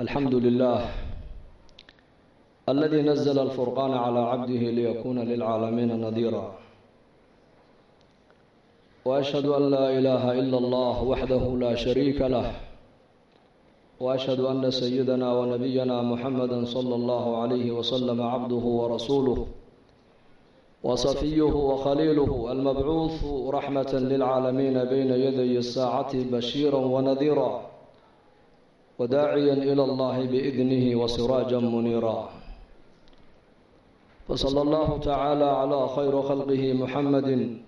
الحمد لله الذي نزل الفرقان على عبده ليكون للعالمين نذيرا وأشهد أن لا إله إلا الله وحده لا شريك له وأشهد أن سيدنا ونبينا محمدا صلى الله عليه وسلم عبده ورسوله وصفيه وخليله المبعوث رحمة للعالمين بين يدي الساعة بشيرا ونذيرا وداعيا إلى الله بإذنه وسراجا منيرا فصلى الله تعالى على خير خلقه محمد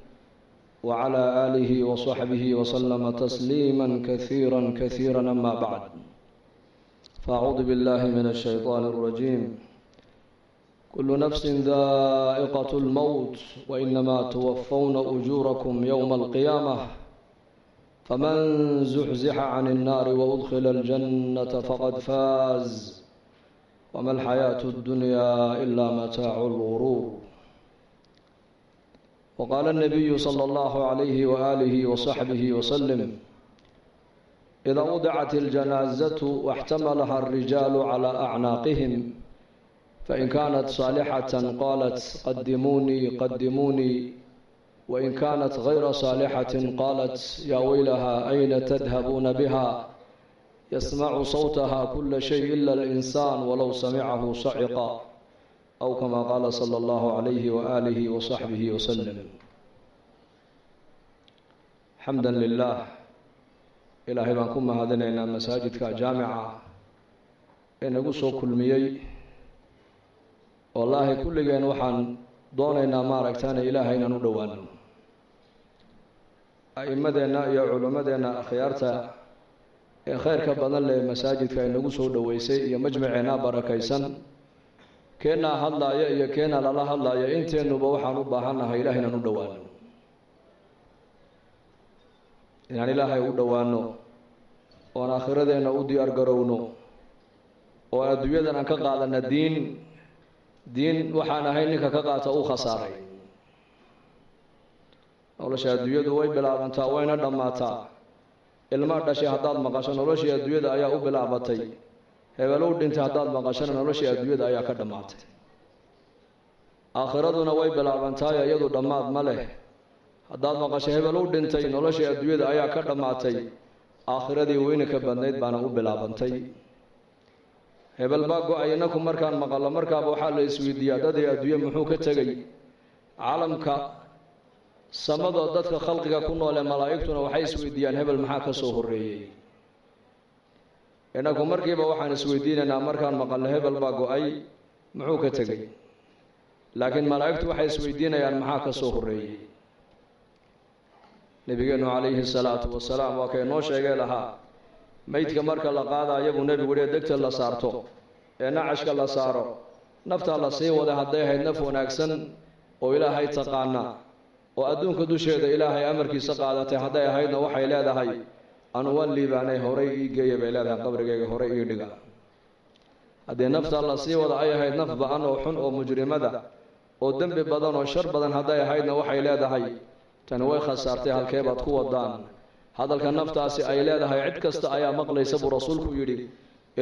وعلى آله وصحبه وسلم تسليما كثيرا كثيرا أما بعد فأعوذ بالله من الشيطان الرجيم كل نفس ذائقة الموت وإنما توفون أجوركم يوم القيامة فمن زحزح عن النار وأدخل الجنة فقد فاز وما الحياة الدنيا إلا متاع الغرور وقال النبي صلى الله عليه وآله وصحبه وسلم إذا وضعت الجنازة واحتملها الرجال على أعناقهم فإن كانت صالحة قالت قدموني قدموني wain kaanat hayra saalixatin qaalat yaa weylahaa ayna tadhabuuna biha yasmacu sawtaha kula shay ila alinsaan walow samicahu saciqa aw kamaa qaala sala allahu calayhi waaalihi wasaxbihi wasalam xamdan lilaah ilaahay baan ku mahadinaynaa masaajidka jaamica ee nagu soo kulmiyey wallaahi kulligeen waxaan doonaynaa maaragtaana ilaahay inaan u dhowaano a'imadeenna iyo culimmadeenna akhyaarta ee khayrka badan leh masaajidka ay nagu soo dhoweysay iyo majmaceennaa barakaysan keennaa hadlaaya iyo keennaa lala hadlaaya inteennuba waxaan u baahannahay ilahay inaan u dhowaano inaan ilaahay u dhowaano oon aakhiradeenna u diyaar garowno oo adduunyadan aan ka qaadana diin diin waxaan ahay ninka ka qaata u khasaaray. Nolosha adduunyadu way bilaabantaa wayna dhammaataa. Ilmaa dhashay haddaad maqasho noloshii adduunyada ayaa u bilaabatay. Hebelow dhintay haddaad maqashona noloshii adduunyada ayaa ka dhammaatay. Aakhiraduna way bilaabantaayo iyadu dhammaad ma leh. Haddaad maqasho hebelow dhintay noloshii adduunyada ayaa ka dhammaatay. Aakhiradii weyni ka badnayd baana u bilaabantay hebel baa go'ay inaku markaan maqallo. Markaaba waxaa la isweydiiyaa dadii adduunye muxuu ka tegay? Caalamka samadoo dadka khalqiga ku noole malaa'igtuna waxay isweydiiyaan hebel maxaa ka soo horreeyey? Inaku markiiba waxaan isweydiinaynaa markaan maqalno hebel baa go'ay muxuu ka tegay? Laakiin malaa'igtu waxay isweydiinayaan maxaa ka soo horreeyey? Nabigeenu calayhi salaatu wasalaam waa kay noo sheegay lahaa meydka marka la qaadaayo buu nebigu yihi degta la saarto. Ee nacashka la saaro. Naftaa la sii wada hadday ahayd naf wanaagsan oo ilaahay taqaana oo adduunka dusheeda ilaahay amarkiisa qaadatay hadday ahaydna waxay leedahay anu wan liibaanay horay ii geeya bay leedahay qabrigayga horay ii dhiga. Haddii naftaa la sii wada ay ahayd naf ba'an oo xun oo mujrimada oo dembi badan oo shar badan hadday ahaydna waxay leedahay tani way khasaartay halkeebaad ku wadaan hadalka naftaasi ay leedahay cid kasta ayaa maqlaysa buu rasuulku yidhi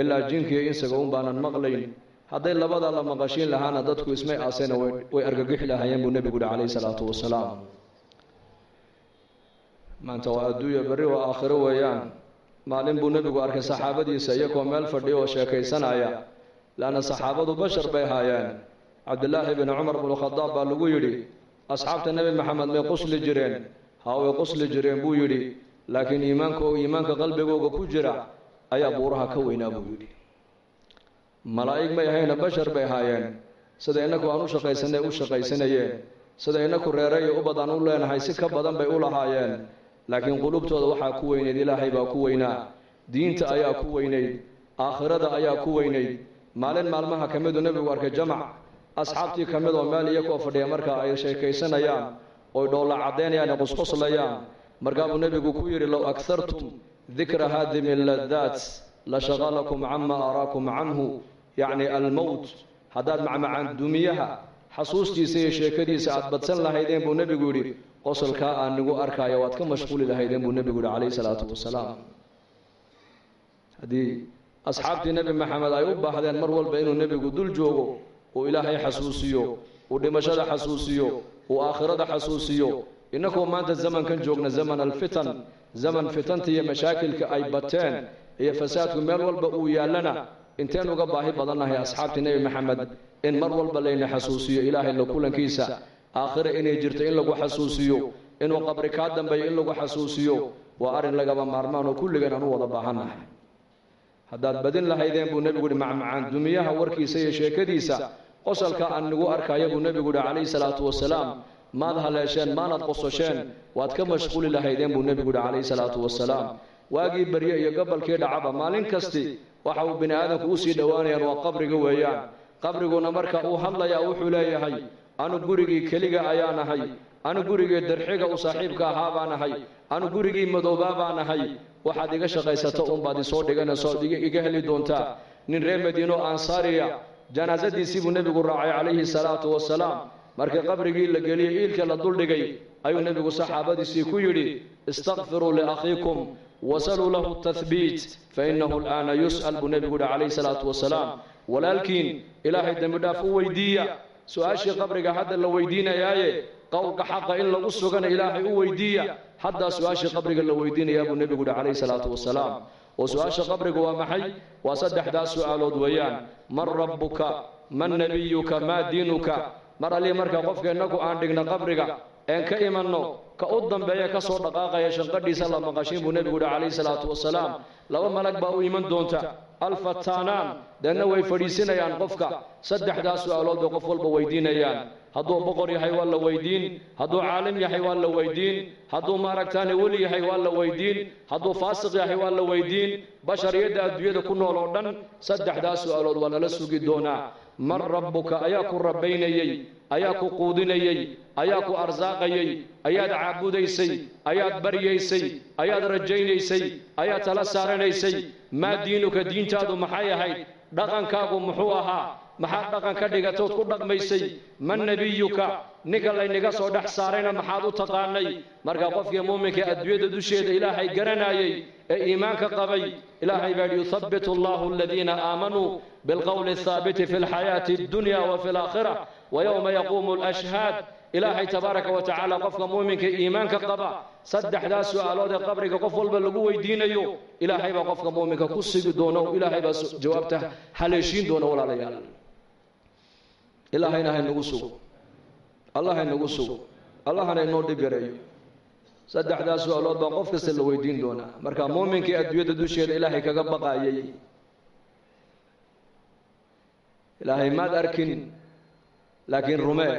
ilaa jinkiiyo insaga un baanan maqlayn. Hadday labada la maqashiin lahaana dadku ismay aasena way argagixi lahaayeen buu nebigu yihi calayhi salaatu wasalaam. Maanta waa adduunya berri waa aakhiro weeyaan. Maalin buu nebigu arkay saxaabadiisa iyagoo meel fadhiya oo sheekaysanaya. Laanna saxaabadu bashar bay haayeen. Cabdilaahi bni cumar bnu khadaab baa lagu yidhi asxaabta nebi maxamed may qusli jireen. Haa way qusli jireen buu yidhi laakiin iimaanka iimaanka qalbigooga ku jira ayaa buuraha ka weynaa buu yidhi. Malaa'ig may ahayna bashar bay ahaayeen. Sida inaku aan u shaqaysanay u shaqaysanayeen. Sida inaku reere iyo ubad u leenahay si ka badan bay u lahaayeen. Laakiin qulubtooda waxaa ku weynayd ilaahay baa ku weynaa. Diinta ayaa ku weynayd. Aakhirada ayaa ku weynayd. Maalin maalmaha ka miduu nebigu arkay jamac. Asxaabtii ka mid oo meel iyakoo fadhiya markaa ay sheekaysanayaan oy dhoolla caddaynayaan ee qusquslayaan markaabuu nebigu ku yidhi low aghartum dikra haadimi ladaat la shaqalakum cama araakum canhu. Yacni almowt haddaad macmacaan dumiyaha xasuustiisa iyo sheekadiisa aad badsan lahaydeen buu nebigu yidhi. Qosolkaa aan nigu arkaayo waad ka mashquuli lahaydeen buu nebigu yihi calayhi salaatu wasalaam. Haddii asxaabtii nebi maxamed ay u baahdeen mar walba inuu nebigu dul joogo uu ilaahay xasuusiyo uu dhimashada xasuusiyo uu aakhirada xasuusiyo innagoo maanta zamankan joogna zaman alfitan zaman fitanta iyo mashaakilka ay bateen iyo fasaadku meel walba uu yaallana. Inteen uga baahi badannahay asxaabtii nebi maxamed in mar walba layna xasuusiyo ilaahay la kulankiisa aakhira inay jirto in lagu xasuusiyo inuu qabri kaa dambeeyo in lagu xasuusiyo waa arrin lagaba maarmaan oo kulligan aan u wada baahannahay. Haddaad badin lahaydeen buu nebigu uhi macmacaan dumiyaha warkiisa iyo sheekadiisa qosalka aan nigu arkaya buu nebigu uhi calayhi salaatu wasalaam maad haleesheen maanad qososheen waad ka mashquuli lahaydeen buu nebigu uhi calayhi salaatu wasalaam waagii barye iyo gobolkii dhacaba maalin kasti waxa uu bini aadamku u sii dhowaanayaan waa qabriga weeyaan. Qabriguna marka uu hadlayaa wuxuu leeyahay anu gurigii keliga ayaan ahay anu gurigii darxiga u saaxiibka ahaa baan ahay anu gurigii madoobaa baan ahay waxaad iga shaqaysato unbaad isoo dhiganayso ood iga heli doontaa. Nin reer madiino ansaariya janaasadiisii buu nebigu raacay calayhi salaatu wasalaam markii qabrigii la geliyey iilka la duldhigay ayuu nebigu saxaabadiisii ku yidhi istakfiruu liakhiikum wasaluu lahu tahbiit fainahu al'aana yus'al buu nebigu yihi calayhi salaatu wasalaam walaalkiin ilaahay dembi dhaaf u weydiiya. su'aashii qabriga hadda la weydiinayaaye qowlka xaqa in lagu sugana ilaahay u weydiiya. Haddaa su'aashii qabriga la weydiinayaa buu nebigu yihi calayhi salaatu wasalaam oo su'aasha qabriga waa maxay? waa saddexdaas su'aalood weeyaan. Man rabbuka man nebiyuka maa diinuka mar allii marka qofka innagu aan dhigna qabriga een ka imanno ka u dambeeya ka soo dhaqaaqaya shanqadhiisa la maqashin buu nebigu yihi calayhi salaatu wasalaam laba malag baa u iman doonta alfataanaan deedna way fadhiisinayaan qofka saddexdaas su'aalood bay qof walba weydiinayaan. Hadduu boqor yahay waa la weydiin hadduu caalim yahay waa la weydiin hadduu maaragtaane weli yahay waa la weydiin hadduu faasiq yahay waa la weydiin bashariyadda adduunyada ku nool oo dhan saddexdaas su'aalood waa lala sugi doonaa man rabbuka ayaa ku rabbaynayey ayaa ku quudinayey ayaa ku arsaaqayey ayaad caabudaysay ayaad baryaysay ayaad rajaynaysay ayaad tala saaranaysay. Maa diinuka diintaadu maxay ahayd? Dhaqankaagu muxuu ahaa maxaad dhaqan ka dhigatood ku dhaqmaysay man nebiyuka ninka laynaga soo dhex saarayna maxaad u taqaanay? Marka qofkii muuminka adduunyada dusheeda ilaahay garanayey ee iimaanka qabay ilaahay baa yidhi yuthabbitu allahu aladiina aamanuu bilqowli athaabiti fi lxayaati addunya wa fi alaakhira wa yowma yaquumu alashhaad ilaahay tabaaraka wa tacaala qofka muuminka iimaanka qaba saddexdaas su'aalood ee qabriga qof walba lagu weydiinayo ilaahay baa qofka muuminka ku sigi doona oo ilaahay baa jawaabta haleeshiin doona walaalayaal ilaahayna haynagu sugo allah haynagu sugo allahana inoo dhib yareeyo saddexdaas su'aalood baa qof kasta la weydiin doonaa marka muuminkii adduunyada dusheeda ilaahay kaga baqaayay. ilaahay maad arkin laakiin rumee.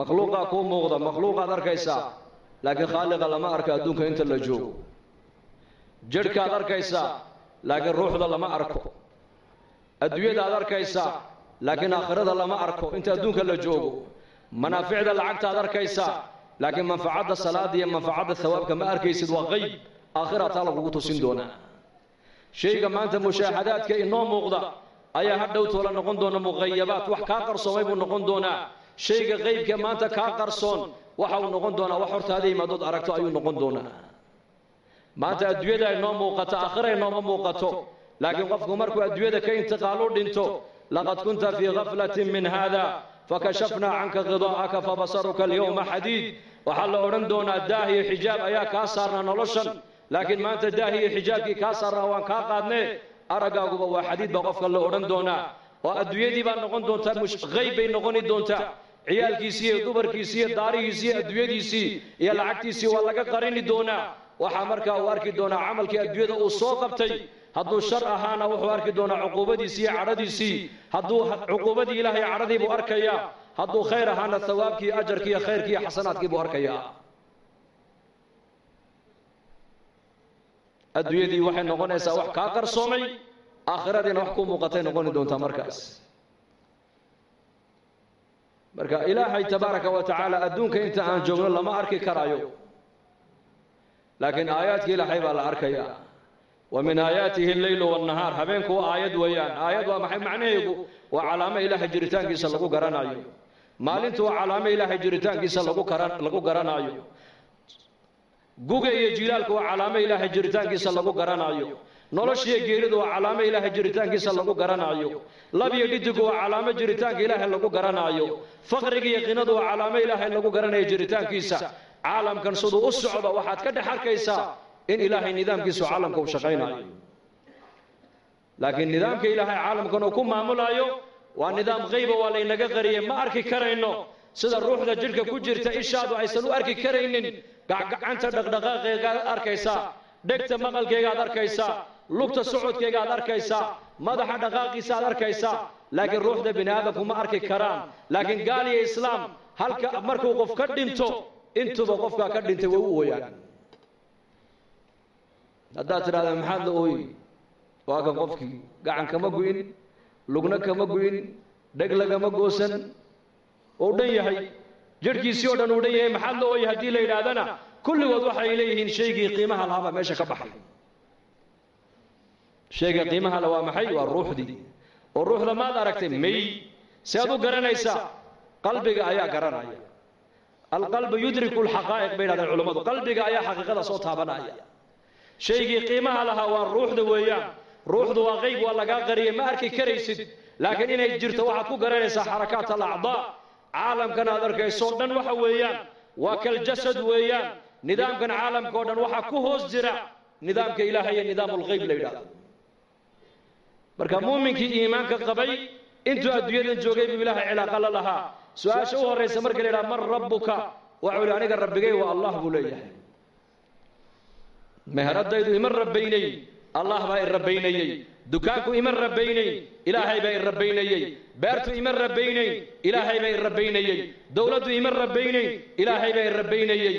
makhluuqaa kuu muuqda. makhluuqaad arkaysaa. laakiin khaaliqa lama arka adduunka inta la joogo. jidhkaad arkaysaa. laakiin ruuxda lama arko adduunyadaad arkaysaa laakiin aakhirada lama arko. Inta adduunka la joogo manaaficda lacagtaad arkaysaa laakiin manfacadda salaada iyo manfacadda hawaabka ma arkaysid waa qeyb aakhira taa lagugu tusin doonaa. Shayga maanta mushaahadaadka inoo muuqda ayaa hadhow toola noqon doona muqayabaad wax kaa qarsoomay buu noqon doonaa. Shayga qeybka maanta kaa qarsoon waxa uu noqon doonaa. Wax hortaada imaadood aragto ayuu noqon doonaa. Maanta adduunyada inoo muuqato aakhira inooma muuqato laakiin qofku markuu adduunyada ka intiqaalu dhinto laqad kunta fii gaflatin min hada fakashafnaa canka qidaa'aka fabasaruka alyowma xadiid waxaa la odhan doonaa daah iyo xijaab ayaa kaa saarnaa noloshan laakiin maanta daah iyo xijaabkii kaa saarnaa waan kaa qaadnee araggaaguba waa xadiid baa qofka la odhan doonaa oo adduunyadii baa noqon doontaa qayb bay noqoni doontaa ciyaalkiisii iyo dumarkiisii iyo daarihiisii iyo adduunyadiisii iyo lacagtiisii waa laga qarini doonaa waxaa markaa uu arki doonaa camalkii adduunyada uu soo qabtay hadduu shar ahaana wuxuu arki doonaa cuquubadiisii iyo cadhadiisii. Hadduu cuquubadii ilaahay cadhadii buu arkayaa. Hadduu khayr ahaana hawaabkii ajarkii iyo khayrkii iyo xasanaadkii buu arkayaa. Adduunyadii waxay noqonaysaa wax kaa qarsoomay aakhiradiina wax ku muuqatay noqoni doontaa markaas. Marka ilaahay tabaaraka wa tacaala adduunka inta aan joogno lama arki karaayo. Laakiin aayaadkii ilaahay baa la arkayaa wa min aayaatihi alleylu waannahaar habeenku waa aayad weeyaan aayad waa maxay macnaheegu waa calaamo ilaahay jiritaankiisa lagu garanaayo maalintu waa calaamo ilaahay jiritaankiisa lagu garanaayo guga iyo jilaalku waa calaamo ilaahay jiritaankiisa lagu garanaayo noloshiyo geeridu waa calaamo ilaahay jiritaankiisa lagu garanaayo labiyo dhidigu waa calaamo jiritaanka ilaahay lagu garanaayo faqriga iyo qinadu waa calaamo ilaahay lagu garanayo jiritaankiisa caalamkan siduu u socdo waxaad ka dhex arkaysaa in ilaahay nidaamkiisu caalamka uu shaqaynayo laakiin nidaamka ilaahay caalamkan uu ku maamulaayo waa nidaam qayba waa laynaga qariyey. Ma arki karayno sida ruuxda jidhka ku jirta ishaadu aysan u arki karaynin. Gacgacanta dhaqdhaqaaqeegaad arkaysaa dhegta maqalkeegaad arkaysaa lugta socodkeegaad arkaysaa madaxa dhaqaaqiisa aad arkaysaa. Laakiin ruuxda bini aadamku ma arki karaan. Laakiin gaal iyo islaam halka markuu qof ka dhinto intuba qofkaa ka dhintay way u ooyaan haddaad tidhahdaa maxaad la ooyi waa kan qofkii gacan kama gu'in lugna kama gu'in dheg lagama goosan. Oo dhan yahay jidhkiisii oo dhan uu dhan yahay maxaad la ooyi haddii la yidhaahdana kulligood waxay leeyihiin shaygii qiimaha lahaabaa meesha ka baxay. Shayga qiimaha le waa maxay? Waa ruuxdii. Oo ruuxda maad aragtay may si aad u garanaysaa qalbiga ayaa garanaya. Alqalbu yudriku alxaqaa'iq bay yidhahdeen culummadu qalbiga ayaa xaqiiqada soo taabanaya shaygii qiimaha lahaa waa ruuxda weeyaan. Ruuxdu waa qayb waa lagaa qariyay ma arki karaysid. Laakiin inay jirto waxaad ku garanaysaa xarakaat alacdaa caalamkan aad arkayso o dhan waxa weeyaan. Waa kaljasad weeyaan. Nidaamkan caalamka o dhan waxaa ku hoos jira. Nidaamka ilaahay iyo nidaam ulqayb la yidhahdo marka muuminkii iimaanka qabay intuu adduunyadan joogay buu ilaahay cilaaqa la lahaa. Su'aasha u horraysa marka la yidhaha man rabbuka. Waxuu li aniga rabbigay waa allah buu leeyahay meheradaydu ima rabbaynay allah baa i rabbaynayey dukaanku ima rabbaynay ilaahay baa i rabbaynayey beertu ima rabbaynay ilaahay baa i rabbaynayey dowladdu ima rabbaynay ilaahay baa i rabbaynayey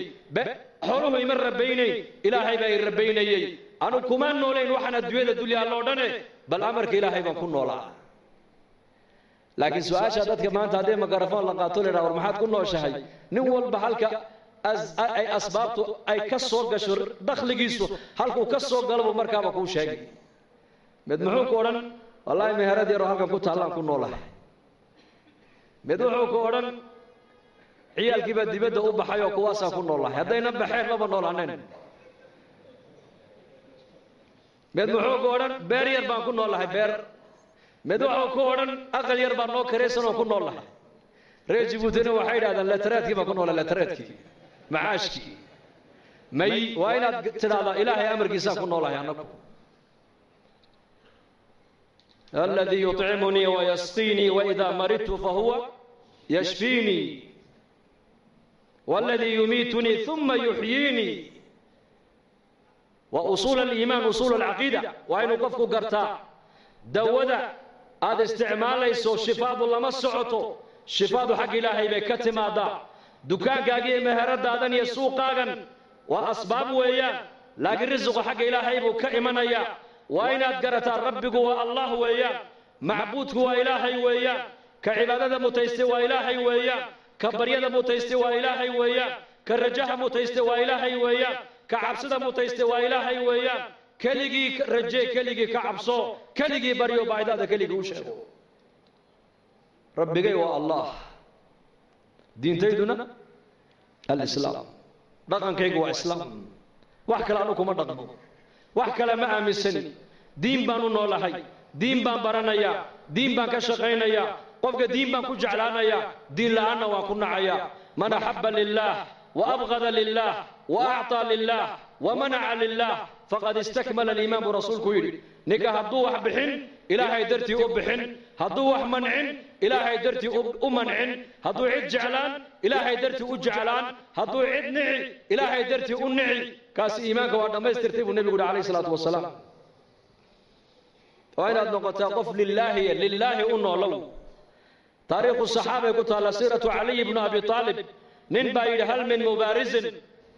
xooluhu ima rabbaynay ilaahay baa i rabbaynayey anu kuma noolayn waxaan adduunyada dulyaallo o dhane bal amarka ilaahay baan ku noolaa. Laakiin su'aasha dadka maanta haddii mikrofon la qaato laydhaha war maxaad ku nooshahay? Nin walba halka ay asbaabtu ay ka soo gasho dakhligiisu halkuu ka soo galabuu markaaba kuu sheegay. Mid muxuu ku odhan wallaahi meherad yaroo halkan ku taallaan ku noolahay. Mid wuxuu ku odhan ciyaalkiibaa dibadda u baxay oo kuwaasaa ku noolahay. Haddayna baxeen maba noolaanayn mid muxuu ku odhan beer yar baan ku noolahay beer. Mid wuxuu ku odhan aqal yar baan noo karaysan oo ku noolahay. Reer jibuutina waxay yidhahdaan letaraadkii baan ku noolay letaraadkii macaashkii may waa inaad tidhahdaa ilaahay amarkiisaan ku noolahay annagu aladii yuطcimunii wayasqiinii waidaa maridtu fahuwa yashfiinii waladii yumiitunii uma yuxyiinii waa usuul aliimaan usuul alcaqiida waa inuu qofku gartaa dawada aad isticmaalayso shifaadu lama socoto. Shifaadu xagga ilaahay bay ka timaadaa dukaankaaga iyo meheradaadan iyo suuqaagan. waa asbaab weeyaan. laakiin risiqu xagga ilaahay buu ka imanayaa waa inaad garataa rabbigu waa allah weeyaan. macbuudku waa ilaahay weeyaan. ka cibaadada mutaystay waa ilaahay weeyaan. Ka baryada mutaystay waa ilaahay weeyaan. Ka rajaha mutaystay waa ilaahay weeyaan. Ka cabsida mutaystay waa ilaahay weeyaan. Keligii rajee keligii ka cabso keligii baryo baahidaada keligii u sheego. Rabbigay waa allah diintayduna alislaam dhaqankaygu waa islaam wax kale anu kuma dhaqmo. Wax kale ma aaminsani. Diin baan u noolahay. Diin baan baranayaa diin baan ka shaqaynayaa qofka diin baan ku jeclaanayaa diin la'aanna waan ku nacayaa man axabba lilaah wa abqada lilaah wa lilaah wa manaca lilaah faqad istakmala aliimaan buu rasuulku yidhi ninka hadduu wax bixin ilaahay dartii ilaahay dartii u mancin hadduu cid jeclaan ilaahay dartii u jeclaan hadduu cid nici ilaahay dartii u nici kaasi iimaanka waa dhammaystirtay buu nebigu yidhi alayh isalaatu wasalaam waa inaad noqotaa qof lilaahi lilaahi u noolow taariikhu saxaabay ku taalla siiratu caliy ibnu abi aalib nin baa yidhi hal min mubaarisin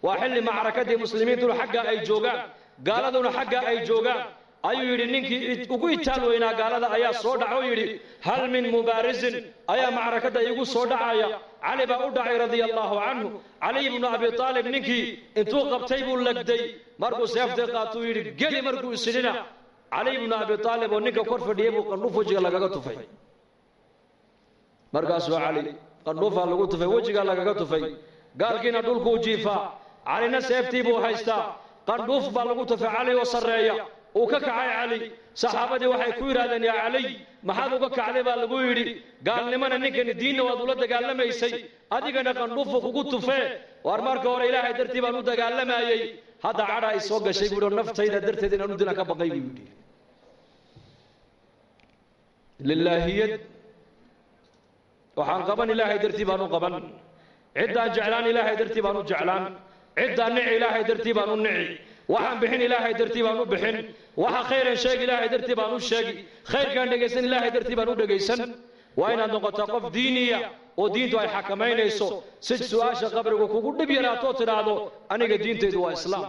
waa xilli macrakadii muslimiintuna xaggaa ay joogaan gaaladuna xaggaa ay joogaan ayuu yidhi ninkii ugu itaal weynaa gaalada ayaa soo dhaca oo yidhi hal min mubaarisin ayaa macrakadda igu soo dhacaya. cali baa u dhacay radia allaahu canhu caliy ibnu abi aalib ninkii intuu qabtay buu lagday. markuu seeftay qaatuu yidhi geli markuu isidhina caliy ibnu abi aalib oo ninka kor fadhiyay buu qandhuuf wejiga lagaga tufay. markaasuu cali qandhuufaa lagu tufay wejigaa lagaga tufay. gaalkiina dhulkuu jiifaa. Calina seeftii buu haystaa qandhuuf baa lagu tufay cali oo sarreeya uu ka kacay cali saxaabadii waxay ku yidhahdeen yaa caliy maxaad uga kacday? Baa lagu yidhi gaalnimana ninkani diinna waad ula dagaalamaysay. Adigana qandhuufu kugu tufee waar marka hore ilaahay dartii baan u dagaalamayey. Hadda cadha ay soo gashay buu yidhi naftayda darteed inaan u ka baqay buu yidhi. Lilaahiyad waxaan qaban ilaahay dartii baan u qaban. Ciddaan jeclaan ilaahay dartii baan u jeclaan. Ciddaan nici ilaahay dartii baan u nici waxaan bixin ilaahay dartii baan u bixin. Waxa khayran sheegi ilaahay dartii baan u sheegi. Khayrkaan dhegaysan ilaahay dartii baan u dhegaysan. Waa inaad noqotaa qof diiniya oo diintu ay xakamaynayso si su'aasha qabrigu kugu dhib yaraatoo tidhaahdo aniga diintaydu waa islaam.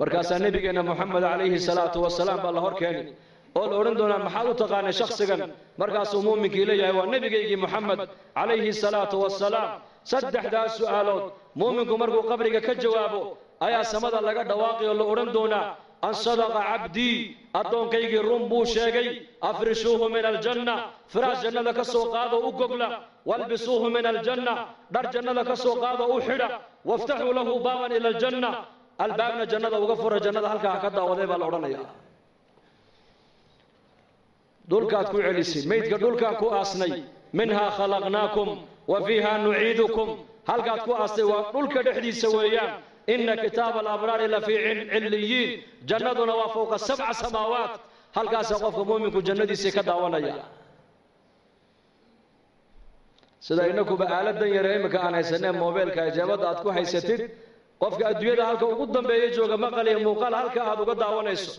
Markaasaa nebigeenna moxamed calayhi salaatu wasalaam baa la hor keeni oo la odhan doonaa maxaad u taqaanay shakhsigan? Markaasuu muuminkii leeyahay waa nebigaygii moxamed calayhi salaatu wasalaam. Saddexdaas su'aalood muuminku markuu qabriga ka jawaabo ayaa samada laga dhawaaqay oo la odhan doonaa an sadaqa cabdii addoonkaygii run buu sheegay afrishuuhu min aljanna. Firaash jannada ka soo qaado u gogla walbisuuhu min aljanna. Dhar jannada ka soo qaado u xidha. Waftaxuu lahu baaban ila aljanna. Albaabna jannada uga fura jannada halkaa ha ka daawaday baa la odhanaya dhulkaad ku celisay maydka dhulkaan ku aasnay minhaa khalaqnaakum wa fiihaa nuciidukum halkaad ku aastay waa dhulka dhexdiisa weeyaan. ina kitaaba alabraari la fii cilliyiin jannaduna waa fowqa sabca samaawaat. halkaasaa qofka muuminku jannadiisii ka daawanaya. sida inakuba aaladan yare imika aan haysanee moobeelka ijaabadda aad ku haysatid qofka adduunyada halka ugu dambeeya jooga maqal iyo muuqaal halka aad uga daawanayso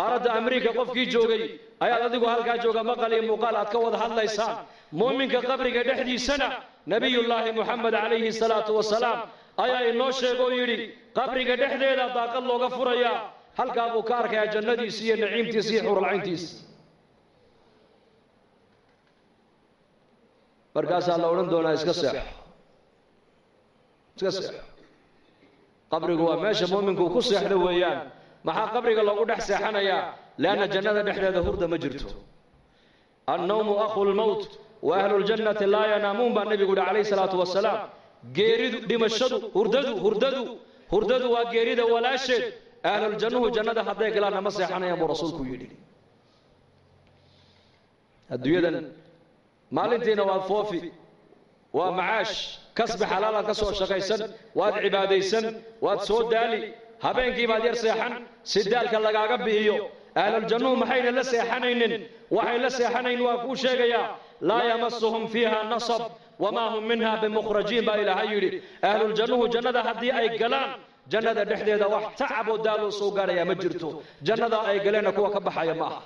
qaaradda amriika qofkii joogay ayaad adigu halkaa jooga maqal iyo muuqaal aad ka wada hadlaysaan. Muuminka qabriga dhexdiisana nebiyullaahi moxamed calayhi salaatu wasalaam ayaa inoo sheega oo yidhi qabriga dhexdeeda daaqad looga furayaa halkaa buu ka arkayaa jannadiisi iyo naciimtiisi iyo xuralcayntiisi markaasaa la odhan doonaa iska seexo iska seexo qabrigu waa meesha muuminku ku seexdo weeyaan maxaa qabriga loogu dhex seexanayaa leanna jannada dhexdeeda hurda ma jirto. Annawmu akhu lmowt wa ahluljannati laa yanaamuun baa nebigu yihi calayhi salaatu wasalaam geeridu dhimashadu hurdadu hurdadu hurdadu waa geerida walaasheed. Ahluljannuhu jannada hadday galaan nama seexanayaan buu rasuulku yidhi. Adduunyadan maalintiina waad foofi waa macaash. Kasbi xalaalaad ka soo shaqaysan waad cibaadaysan waad soo daali habeenkii baad yar seexan si daalka lagaaga bi'iyo ahluljannuhu maxayna la seexanaynin? Waxay la seexanayn waa kuu sheegayaa laa yamasuhum fiiha nasab wamaa hum minha bimukhrajiin baa ilaahay yidhi. Ahluljannuhu jannada haddii ay galaan jannada dhexdeeda wax tacaboo daaloo soo gaadhayaa ma jirto. Jannada ay galeenna kuwa ka baxaya ma aha.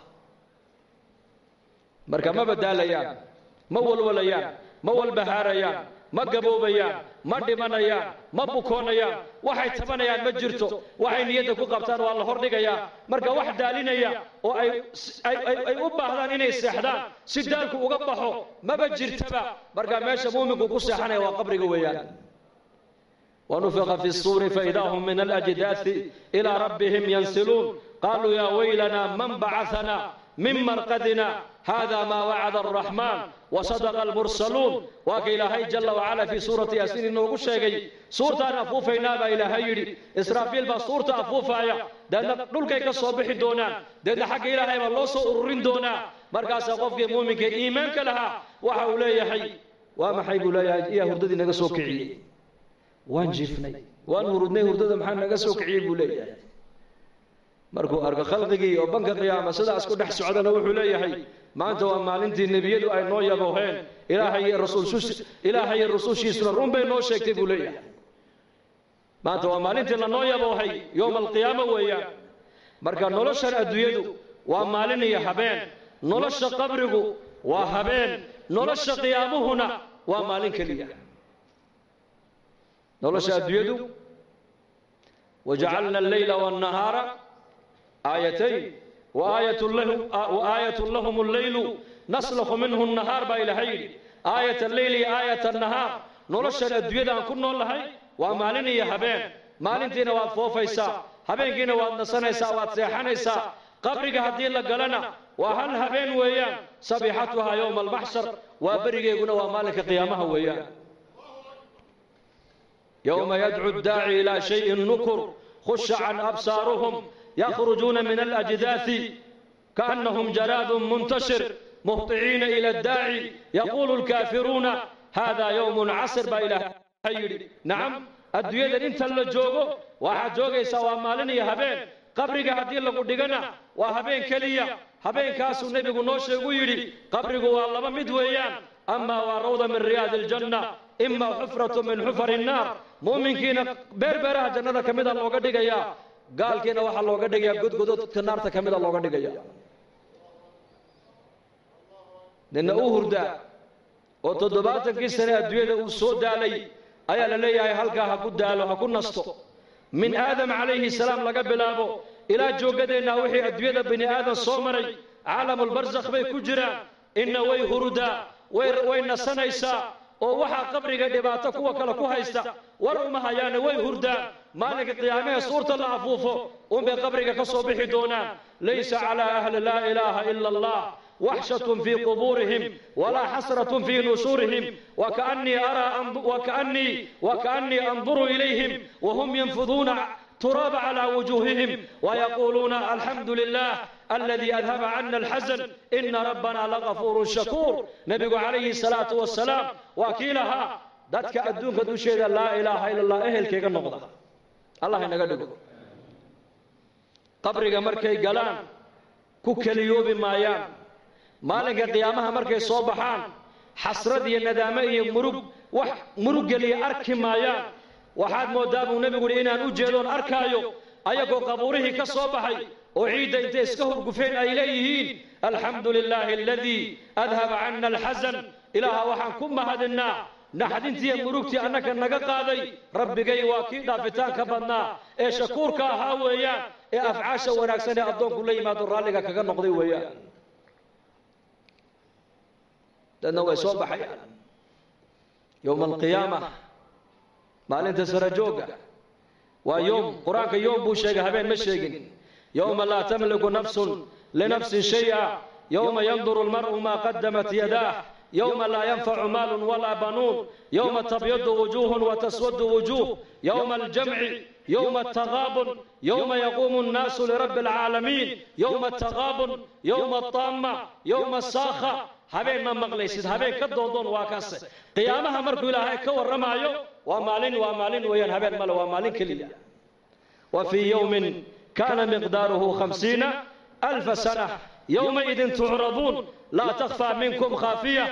Marka ma badaalayaan ma walwalayaan ma walbahaarayaan ma gaboobayaan ma dhimanayaan ma bukoonayaan waxay tabanayaan ma jirto. Waxay niyadda ku qabtaan waa la hordhigayaa marka wax daalinaya oo ay u baahdaan inay seexdaan si daalku uga baxo maba jirtaba. Marka meesha muuminku ku seexanaya waa qabriga weeyaan. ونفق fi الصور فإذا هم من الأجداث إلى ربهم ينسلون قالوا يا ويلنا من بعثنا من مرقدنا هذا ما وعد الرحمن وصدق المرسلون وكي إلهي جل وعلا في سورة ياسين إنه شيء سورة أفوفينا با إلهي يري إسرافيل با سورة أفوفايا دان دولكي كصوبح دونا دان حق إلهي ما الله سؤرين دونا مركز قفك مؤمنك إيمانك لها وحولي يحي وما حيب لا يا هرددي نغسو كعي وان جفني وان هردني هردد محان نغسو كعي بولي markuu arko khalqigii oo banka qiyaama sidaas ku dhex socdana wuxuu leeyahay maanta waa maalintii nebiyadu ay noo yabooheen ilaahay iyo rasuushiisuna run bay noo sheegtay buu leeyahay. Maanta waa maalintii la noo yaboohay yowma alqiyaama weeyaan. Marka noloshan adduunyadu waa maalin iyo habeen. Nolosha qabrigu waa habeen. Nolosha qiyaamuhuna waa maalin keliya. Nolosha adduunyadu wajacalna alleyla wannahaara آيتين وآية لهم وآية لهم الليل نسلخ منه النهار باي لهي آية الليل آية النهار نولشن الدنيا أن كنا لهي ومالين يا هبين مالين تينا واد فوفيسا هبين كينا واد نسنيسا واد سيحانيسا قبرك هدي لقلنا وهل هبين ويان صبيحتها يوم المحشر وبرق يقولنا ومالك قيامها ويان يوم يدعو الداعي إلى شيء نكر خش عن أبصارهم يخرجون من الأجداث كأنهم جراد منتشر مهطعين إلى الداعي يقول الكافرون هذا يوم عصر بإله نعم adduunyadan inta la joogo waxaad joogaysaa waa maalin iyo habeen qabriga haddii lagu dhigana waa habeen keliya habeenkaasuu nebigu noo sheegu yidhi qabrigu waa laba mid weeyaan amaa waa rawda min riyaadi aljanna imaa xufratu min xufari innaar mu'minkiina beerbeeraha jannada ka looga dhigayaa gaalkiina waxaa looga dhigayaa godgododka naarta ka mida looga dhigaya. Ninna uu hurdaa oo toddobaatankii sane adduunyada uu soo daalay ayaa la leeyahay halkaa ha ku daalo ha ku nasto. Min aadam calayhi salaam laga bilaabo ilaa joogadeennaa wixii adduunyada bini aadan soo maray caalamulbarsakh bay ku jiraan inna way hurudaa way nasanaysaa oo waxaa qabriga dhibaato kuwa kale ku haysta war uma hayaane way hurdaan maalinka qiyaamahee suurta la afuufo unbay qabriga ka soo bixi doonaan laysa calaa ahli laa ilaaha ila allah وحشة في قبورهم ولا حسرة في نشورهم وكأني أرى وكأني وكأني أنظر إليهم وهم ينفضون تراب على وجوههم ويقولون الحمد لله الذي أذهب عنا الحزن إن ربنا لغفور شكور نبي عليه الصلاة والسلام وكيلها dadka adduunka dusheeda laa ilaaha ila allah ehelkayga noqda allah inaga dhigo. qabriga markay galaan ku keliyoobi maayaan. maalinka qiyaamaha markay soo baxaan xasrad iyo nadaamo iyo murug wax murug geliya arki maayaan. waxaad mooddaa buu nebigu uhi inaan u jeedoon arkaayo ayagoo qabuurihii ka soo baxay oo ciidda intay iska hurgufeen ay leeyihiin. alxamdu lilaahi aladii adhaba cana alxasan ilaaha waxaan ku mahadinnaa naxdintiiyo murugtii annaka naga qaaday rabbigay waa kii dhaafitaanka badnaa ee shakuurka ahaa weeyaan ee afcaasha wanaagsan ee addoonku la yimaado raalliga kaga noqday weeyaan dadna way soo baxayaan yowma alqiyaama maalinta sara joogga waa yoom qur'aanka yoom buu sheegay habeen ma sheegin yowma laa tamliku nafsun linafsin shay'a yowma yanduru almar'u maa qadamat yadaah يوم لا ينفع مال ولا بنون يوم تبيض وجوه وتسود وجوه يوم الجمع يوم التغابن يوم يقوم الناس لرب العالمين يوم التغابن يوم الطامة يوم الساخة. habeen ma maqlaysid habeen ka doondoon waa kaase qiyaamaha markuu ilaahay ka warramaayo waa maalin waa maalin weeyaan habeen male waa maalin keliya wa fii yowmin kaana miqdaaruhu khamsiina alfa sana yowmaidin tucraduun laa takfaa minkum khaafiya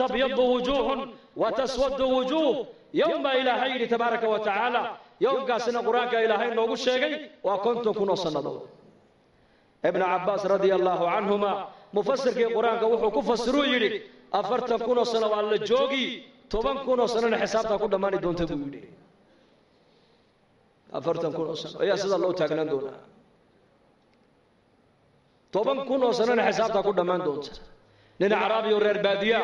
tabyadu wujuuhun wataswadu wujuuh yowma ilaahay yidhi tabaaraka wa tacaala yowmkaasina qur'aanka ilaahay noogu sheegay waa konton kun oo sannadood ibnu cabbaas radia allaahu canhuma mufasirkii qur'aanka wuxuu ku fasiruu yidhi afartan kunoo sano waa la joogi toban kunoo sanona xisaabtaa ku dhammaani doonta buu yidhi afartan kunoo sano ayaa sidaa loo taagnaan doonaa toban kunoo sanona xisaabtaa ku dhammaan doonta nin caraabiyo reer baadiya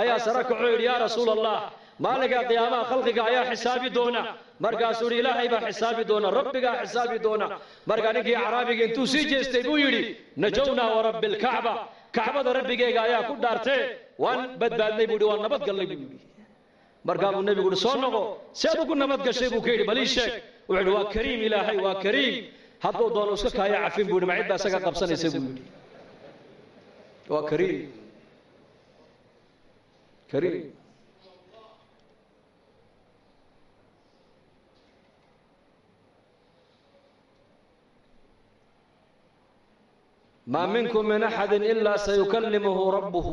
ayaa sare kacoo yidhi yaa rasuul allah maalinka qiyaamaha khalqiga ayaa xisaabi doona markaasuu yidhi ilaahay baa xisaabi doona rabbigaa xisaabi doona markaa ninkii caraabiga intuu sii jeestay buu yidhi najownaa warabbi alkacba kacbada rabbigeyga ayaa ku dhaartee waan badbaadnay buu yidhi waan nabadgallay buu yidhi markaa nebigu yidhi soo noqo si aad ugu nabad gashay buu ka yidhi bal ii sheeg wuxuu yidhi waa kariim ilaahay waa kariim hadduu doono iska kaaya cafin buu yidhi ma cid baa isaga qabsanaysa buu yidhi waa kariim kariim ما منكم من أحد إلا سيكلمه ربه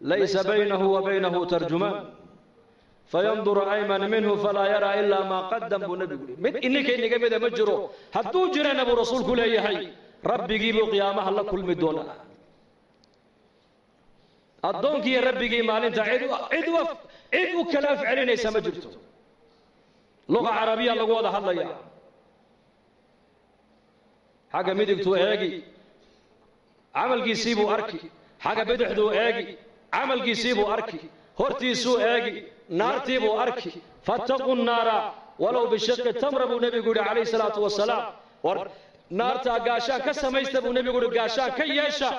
ليس بينه وبينه ترجمان فينظر أيمن منه فلا يرى إلا ما قدم بنبي من إنك إنك بدا مجرو حدو جرى نبو رسول كل هي ربي جيبوا قيامها الله كل مدونا الدونك يا addoonkii rabbigii maalinta cid u kalaaf celinaysa ma jirto. Luqa carabiya lagu wada hadlaya. Xagga midigtuu eegi camalkiisiibuu arki. Xagga bidixduu eegi camalkiisiibuu arki. Hortiisuu eegi naartiibuu arki. Fattaquu nnaara walow bishiqi tamra buu nebigu yidhi calayhi salaatu wasalaam. War naartaa gaashaan ka samaysta buu nebigu yidhi gaashaan ka yeesha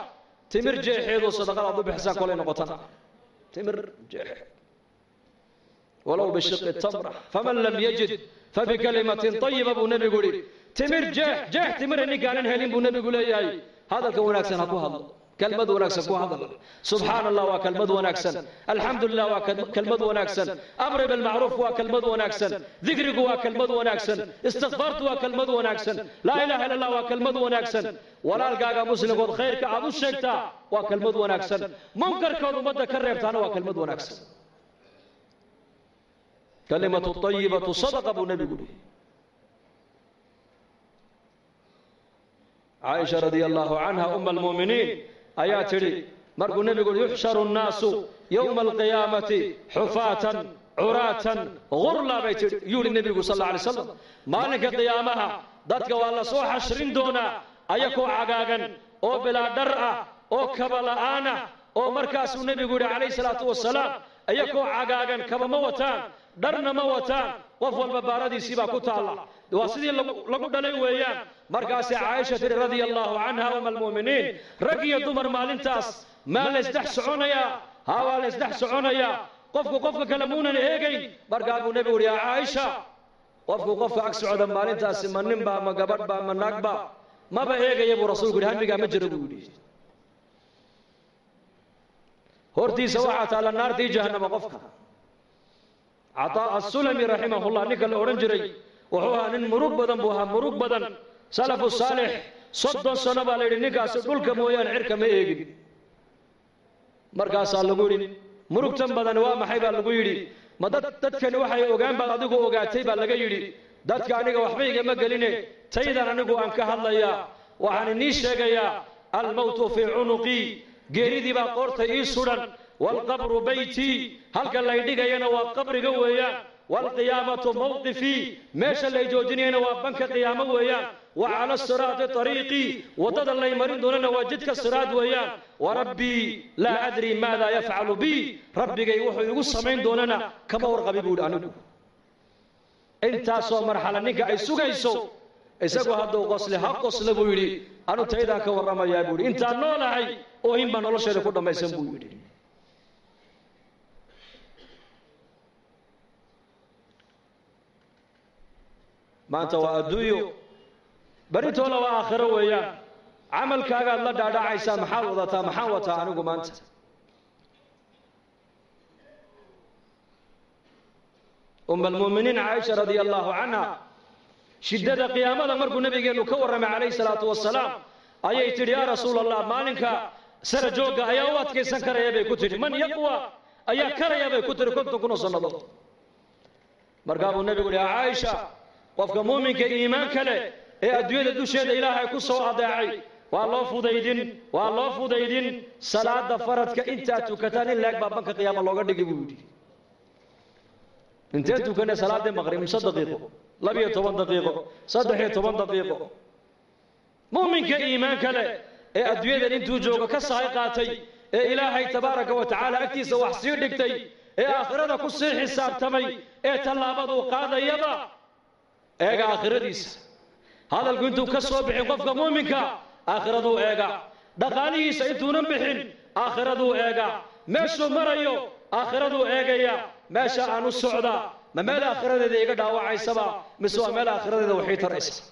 timir jeexeedu sadaqada aad u bixisaan kolay noqotana timir jeexeed walow bishiqi tamra faman lam yajid fabikalimatin tayiba buu nebigu yidhi timir jeex jeex timira ninkaanan helin buu nebigu leeyahay hadalka wanaagsan ha ku hadlo kelmad wanaagsan ku hadal. Subxaana allah waa kelmad wanaagsan. Alxamdu lilah waa kelmad wanaagsan. Amri bilmacruuf waa kelmad wanaagsan. Dikrigu waa kelmad wanaagsan. Istikfaartu waa kelmad wanaagsan. Laa ilaha illa allah waa kelmad wanaagsan. Walaalkaaga muslimkood khayrka aad u sheegtaa waa kelmad wanaagsan. Munkarkood ummadda ka reebtaana waa kelmad wanaagsan. Kalimatu ayibatu sadaqa buu nebigu yihi caaisha radia allahu canha uma almuuminiin ayaa tidhi markuu nebigu yuxsharu nnaasu yowma alqiyaamati xufaatan curaatan gurla bay tidhi yuu yihi nebigu sal alla alay slam maalinka qiyaamaha dadka waa la soo xashrin doonaa ayakoo cagaagan oo bilaa dhar ah oo kaba la'aan ah oo markaasuu nebigu yidhi calayhi salaatu wasalaam ayakoo cagaagan kaba ma wataan dharna ma wataan qof walba baaradiisii baa ku taalla. Waa sidii lagu dhalay weeyaan. Markaasay caaisha tidhi radia allahu canha uma almu'miniin rag iyo dumar maalintaas maa laysdhex soconayaa haa waa laysdhex soconayaa qofku qofka kale muunan eegayn. Markaa buu nebigu yidhi yaa caaisha qofku qofka ag socda maalintaasi ma ninba ma gabadh ba ma naagba maba eegaya buu rasuulku yidhi hamigaa ma jiro buu yidhi. Hortiisa waxaa taalla naartii jahannama qofka cataa asulami raximahullah ninka la odhan jiray wuxuu ahaa nin murug badan buu ahaa murug badan salafu saalix soddon sano baa la yidhi ninkaasi dhulka mooyaane cirka ma eegin markaasaa lagu yidhi murugtan badan waa maxay baa lagu yidhi ma dad dadkani waxay ogaan baad adigu ogaatay baa laga yidhi dadka aniga waxba igama geline taydan anigu aan ka hadlayaa waxaan inii sheegayaa almowtu fii cunuqii geeridii baa qoorta ii sudhan waalqabru beytii halka lay dhigayana waa qabriga weeyaan waalqiyaamatu mawqifii meesha lay joojinayana waa banka qiyaamo weeyaan wa cala siraati ariiqii waddada lay marin doonana waa jidka siraad weeyaan warabbii laa adri maada yafcalu bii rabbigay wuxuu igu samayn doonana kama warqabi buu yidhi anigu. Intaasoo marxala ninka ay sugayso isagu hadduu qosle ha qosle buu yidhi anu taydaan ka warramayaa buu yidhi. Intaan noolahay oohin baa nolosheeda ku dhammaysan buu yidhi maanta waa adduunyo berintoola waa aakhiro weeyaan camalkaagaad la dhaadhacaysaa maxaad wadataa maxaan wataa anigu maanta uma almuuminiin caaisha radia allahu canha shiddada qiyaamada markuu nabigeennu ka warramay calayhi salaatu wasalaam ayay tidhi yaa rasuula allah maalinka sara joogga ayaa u adkaysan karaya bay ku tidhi man yaqwa ayaa karaya bay ku tidhi konton kunoo sannadood markaa buu nebigu yihi yaa caaisha qofka muuminka iimaanka leh ee adduunyada dusheeda ilaahay ku soo adeecay waa loo fudaydin waa loo fudaydin salaada faradka intaad tukataan in laeg baa banka qiyaama looga dhigi buu yidhi intee tukanay salaadii maqrib mise daqiiqo labiyo toban daqiiqo. saddex iyo toban daqiiqo. muuminka iimaanka leh ee adduunyadan intuu joogo ka sahay qaatay ee ilaahay tabaaraka wa tacaala agtiisa wax sii dhigtay ee aakhirada ku sii xisaabtamay ee tallaabaduu qaadayaba eega aakhiradiisa hadalku intuu ka soo bixin qofka muuminka aakhiraduu eega. Dhaqaalihiisa intuunan bixin aakhiraduu eega. meeshuu marayo aakhiraduu eegaya. meesha aan u socda ma meel aakhiradeeda iga dhaawacaysaba? Mise waa meel aakhiradeeda waxii taraysa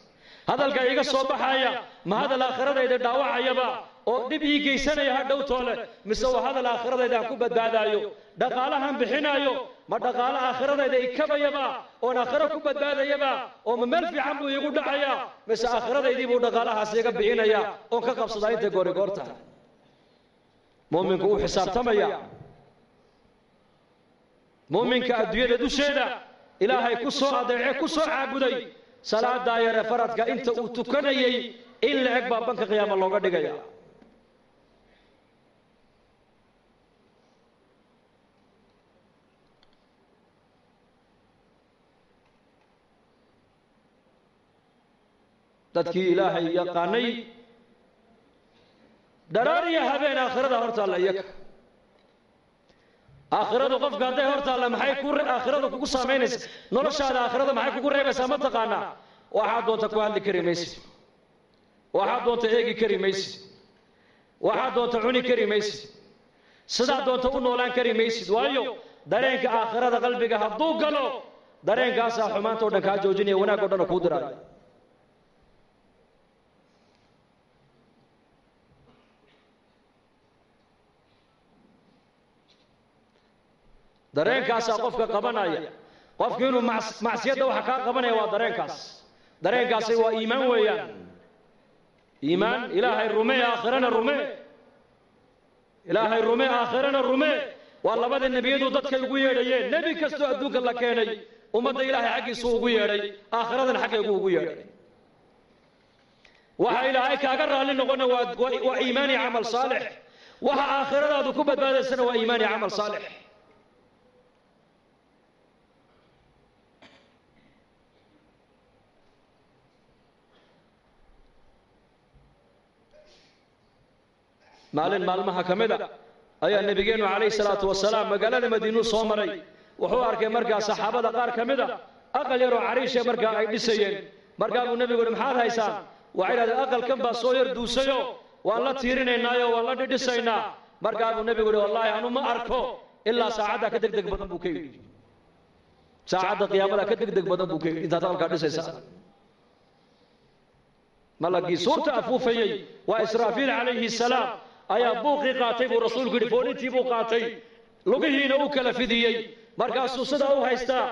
hadalka iga soo baxaya ma hadal aakhiradayda dhaawacayaba? Oo dhib ii geysanaya ha dhowtoole. Mise waa hadal aakhiradayda aan ku badbaadaayo? Dhaqaalahaan bixinaayo ma dhaqaalo aakhiradayda ikabayaba oon aakhiro ku badbaadayaba oo ma meel fiican buu iigu dhacaya mise aakhiradaydii buu dhaqaalahaas iga bixinaya oon ka qabsadaa intay goori goor tahay muuminku wuu xisaabtamaya. Muuminka adduunyada dusheeda ilaahay ku soo adeece ku soo caabuday salaadaa yare faradka inta uu tukanayey in la eg baa banka qiyaama looga dhigaya dadkii ilaahay yaqaanay. Dharaar iyo habeen aakhirada hortaalla iyaga. Aakhiradu qofka hadday hortaalla maxay ku aakhiradu kugu saamaynaysa? Noloshaada aakhirada maxay kugu reebaysaa? Ma taqaanaa? Waxaad doonta ku hadli kari maysid. Waxaad doonta eegi kari maysid. Waxaad doonta cuni kari maysid. Sidaad doonta u noolaan kari maysid. Waayo dareenka aakhirada qalbiga hadduu galo dareenkaasaa xumaanta o dhan kaa joojinaya wanaag o dhan kuu diraayo dareenkaasaa qofka qabanaya. qofku inuu macsiyadda waxa kaa qabanaya waa dareenkaas. Dareenkaasi waa iimaan weeyaan. iimaan ilaahay rumee aakhirana rumee ilaahay rumee aakhirana rumee waa labada nebiyadu dadkay ugu yeedhayeen. nebi kastoo adduunka la keenay. ummadda ilaahay xaggiisuu ugu yeedhay. aakhiradana xaggaygu ugu yeedhay. waxa ilaahay kaaga raalli noqona waa iimaan iyo camal saalix. waxa aakhiradaadu ku badbaadaysana waa iimaan iyo camal saalix maalin maalmaha ka mid a ayaa nebigeennu calayhi salaatu wasalaam magaalada madiinuu soo maray. Wuxuu arkay markaa saxaabada qaar ka mid a aqal yaroo cariishe markaa ay dhisayeen. Markaa buu nebigu uhi maxaad haysaan? Waxay idhahdeen aqalkan baa soo yar duusayo? Waan la tiirinaynaayo waan la dhidhisaynaa. Markaa buu nebigu uhi wallaahi anu ma arko ilaa saacadda ka deg deg badan buu ka yidhi. Saacadda qiyaamada ka deg deg badan buu ka yidhi. Intaad aqalkaa dhisaysaa malagii suurta afuufayey waa israafiil calayhi salaam ayaa buuqii qaatay buu rasuulku yidhi foonintii buu qaatay lugihiina u kala fidiyey. Markaasuu sidaa u haystaa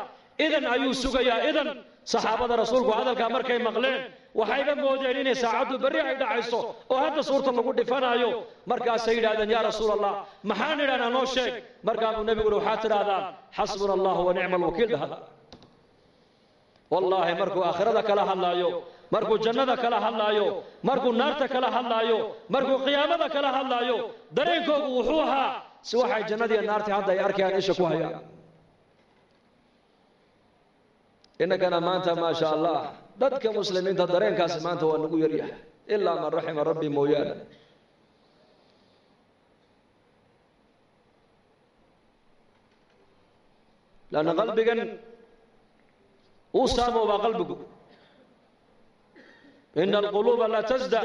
idan ayuu sugayaa. Idan saxaabada rasuulku hadalkaa markay maqleen waxayba moodeen inay saacaddu berri ay dhacayso oo hadda suurta lagu dhifanaayo. Markaasay yidhahdeen yaa rasuul allah maxaan idhahnaa noo sheeg. Markaa buu nebigu uhi waxaad tidhaahdaan xasbuna allahu wa nicma alwakiil dhahda wallaahi markuu aakhirada kala hadlaayo markuu jannada kala hadlaayo markuu naarta kala hadlaayo markuu qiyaamada kala hadlaayo dareenkoogu wuxuu ahaa si waxay jannadiiyo naartii hadda ay arkayaan isha ku hayaan. Innagana maanta maasha allah dadka muslimiinta dareenkaasi maanta waa nagu yaryahay ilaa man raxima rabbi mooyaane. Lanna qalbigan uu saamoobaa qalbigu إن القلوب لا تزدى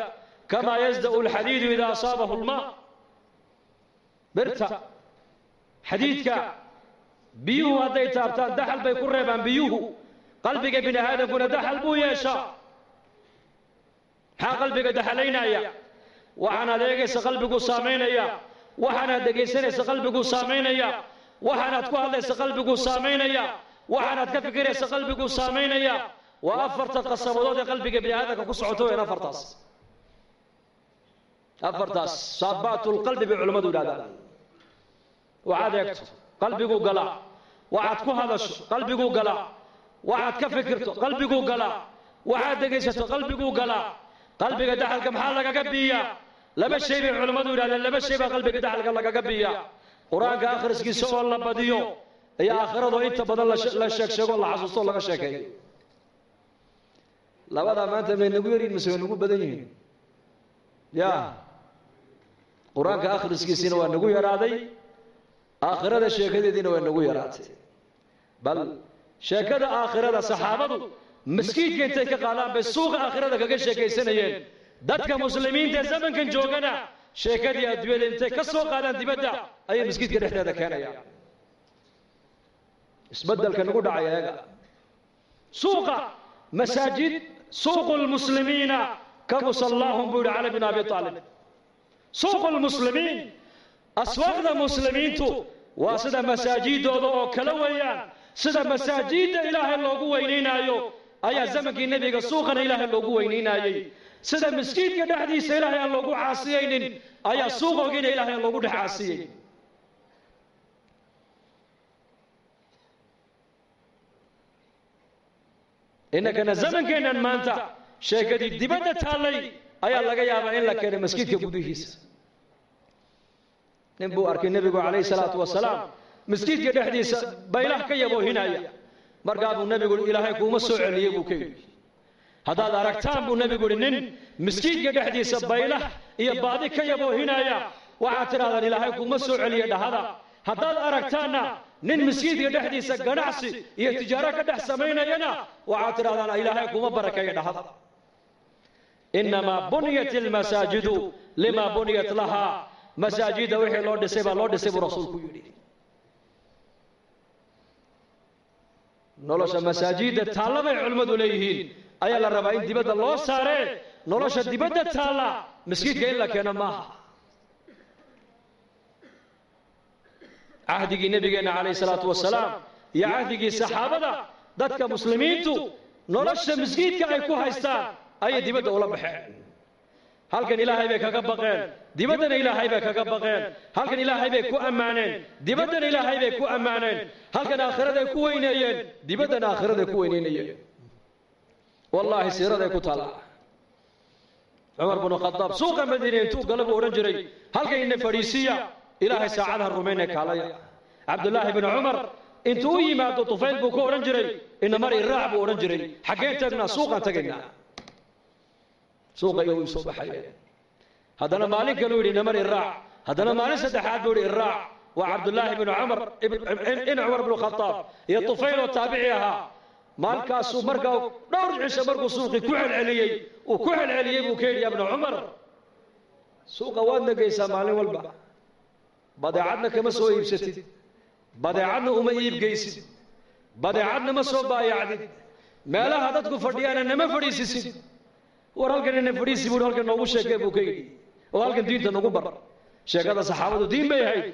كما يزدأ الحديد إذا أصابه الماء برتا حديدك بيوه هذي تابتان دحل بيكون ريبان بيوه قلبك بن هذا كنا دحل بو يشاء ها قلبك دحلين يا وحنا دقيس قلبك سامين يا وحنا دقيسين قلبك سامين يا وحنا تقول ليس قلبك سامين يا وحنا تكفكر قلبك سامين يا waa afartan qasabadood ee qalbiga bini aadamka ku socoto weyaan afartaas afartaas saabaatu lqalbi bay culimmadu yidhahdaan waxaad eegto qalbiguu galaa waxaad ku hadasho qalbiguu galaa waxaad ka fikirto qalbiguu galaa waxaad dhegaysato qalbiguu galaa qalbiga daxalka maxaa lagaga biiyaa laba shay bay culimmadu yidhahdeen laba shay baa qalbiga daxalka lagaga biiyaa qur'aanka akhriskiisa oo la badiyo iyo aakhirado inta badan la sheegsheego la xasuusto o laga sheekeeyo labadaa maanta may nagu yaryihin mise way nagu badan yihiin. Ya. Qur'aanka akhriskiisiina waa nagu yaraaday aakhirada sheekadeediina waa nagu yaraatay. Bal sheekada aakhirada saxaabadu maskiidka intay ka qaadaan bay suuqa aakhirada kaga sheekaysanayeen. Dadka muslimiinta ee zamankan joogana sheekadii adduunyada intay ka soo qaadaan dibadda ayay maskiidka dhexdeeda keenayaan. Isbeddelka nagu dhacay eega suuqa مساجد سوق المسلمين كمصلاهم بيقول علي بن ابي طالب سوق المسلمين اسواق المسلمين تو واسدا مساجد او كلا ويان سدا مساجد اله لوغو وينينايو ايا زمنك النبي سوقنا اله لوغو وينينايي سدا مسجد دحديس اله لوغو عاصيين ايا سوقنا اله لوغو دحاسيين innakana zamankeennan maanta sheekadii dibadda taallay ayaa laga yaabaa in la keenay masjidka gudihiisa nin buu arkay nebigu calayhi salaatu wasalaam masjidka dhexdiisa baylah ka yaboohinaya markaa buu nebigu ilaahay kuuma soo celiyey buu ka yidhi haddaad aragtaan buu nebigu yidhi nin masjidka dhexdiisa baylah iyo baadi ka yaboohinaya waxaad tidhahdaan ilaahay kuuma soo celiye dhahada haddaad aragtaanna nin masjidka dhexdiisa ganacsi iyo tijaaro ka dhex samaynayana waxaad tidhahdaan ilaahay kuma barakeeya dhahada inamaa buniyat ilmasaajidu lima buniyat lahaa. masaajida wixii loo dhisay baa loo dhisay buu rasuulku yidhi. nolosha masaajidda taalla bay culimmadu leeyihiin. ayaa la rabaa in dibadda loo saaree nolosha dibadda taalla. maskiidka in la keeno maaha cahdigii nebigeenna calayhi salaatu wasalaam iyo cahdigii saxaabada dadka muslimiintu nolosha maskiidka ay ku haystaan ayay dibadda ula baxeen. Halkan ilaahay bay kaga baqeen dibaddana ilaahay bay kaga baqeen halkan ilaahay bay ku ammaaneen dibaddana ilaahay bay ku ammaaneen halkan aakhiraday ku weyneeyeen dibaddana aakhiraday ku weyneynayeen wallaahi siiraday ku taalla cumar binu khadaab suuqa madiine intuu gala buu odhan jiray halkan ina fadhiisiya ilaahay saacadaha rumayne kaalaya cabdullaahi binu cumar intuu u yimaado tufayl buu ku odhan jiray ina mar iraac buu odhan jiray. xaggeen tagnaa suuqaan tagaynaa suuqa iyo way soo baxayeen haddana maalin kaluu yidhi namar iraac haddana maalin saddexaad buu yidhi iraac waa cabdullaahi binu cumar in cumar bnu khadaab iyo tufayl oo taabici ahaa. maalkaasuu markaa dhowr cisho markuu suuqii ku celceliyey uu ku celceliyey buu ka yidhi ya bna cumar suuqa waad nagaysaa maalin walba badeecadna kama soo iibsatid? Badeecadna uma iibgaysid? Badeecadna ma soo baayacdid? Meelaha dadku fadhiyaana nama fadhiisisid? War halkan ina fadhiisi buu halkan noogu sheekee buu ka yidhi. Oo halkan diinta nagu bar. Sheekada saxaabadu diin bay ahayd.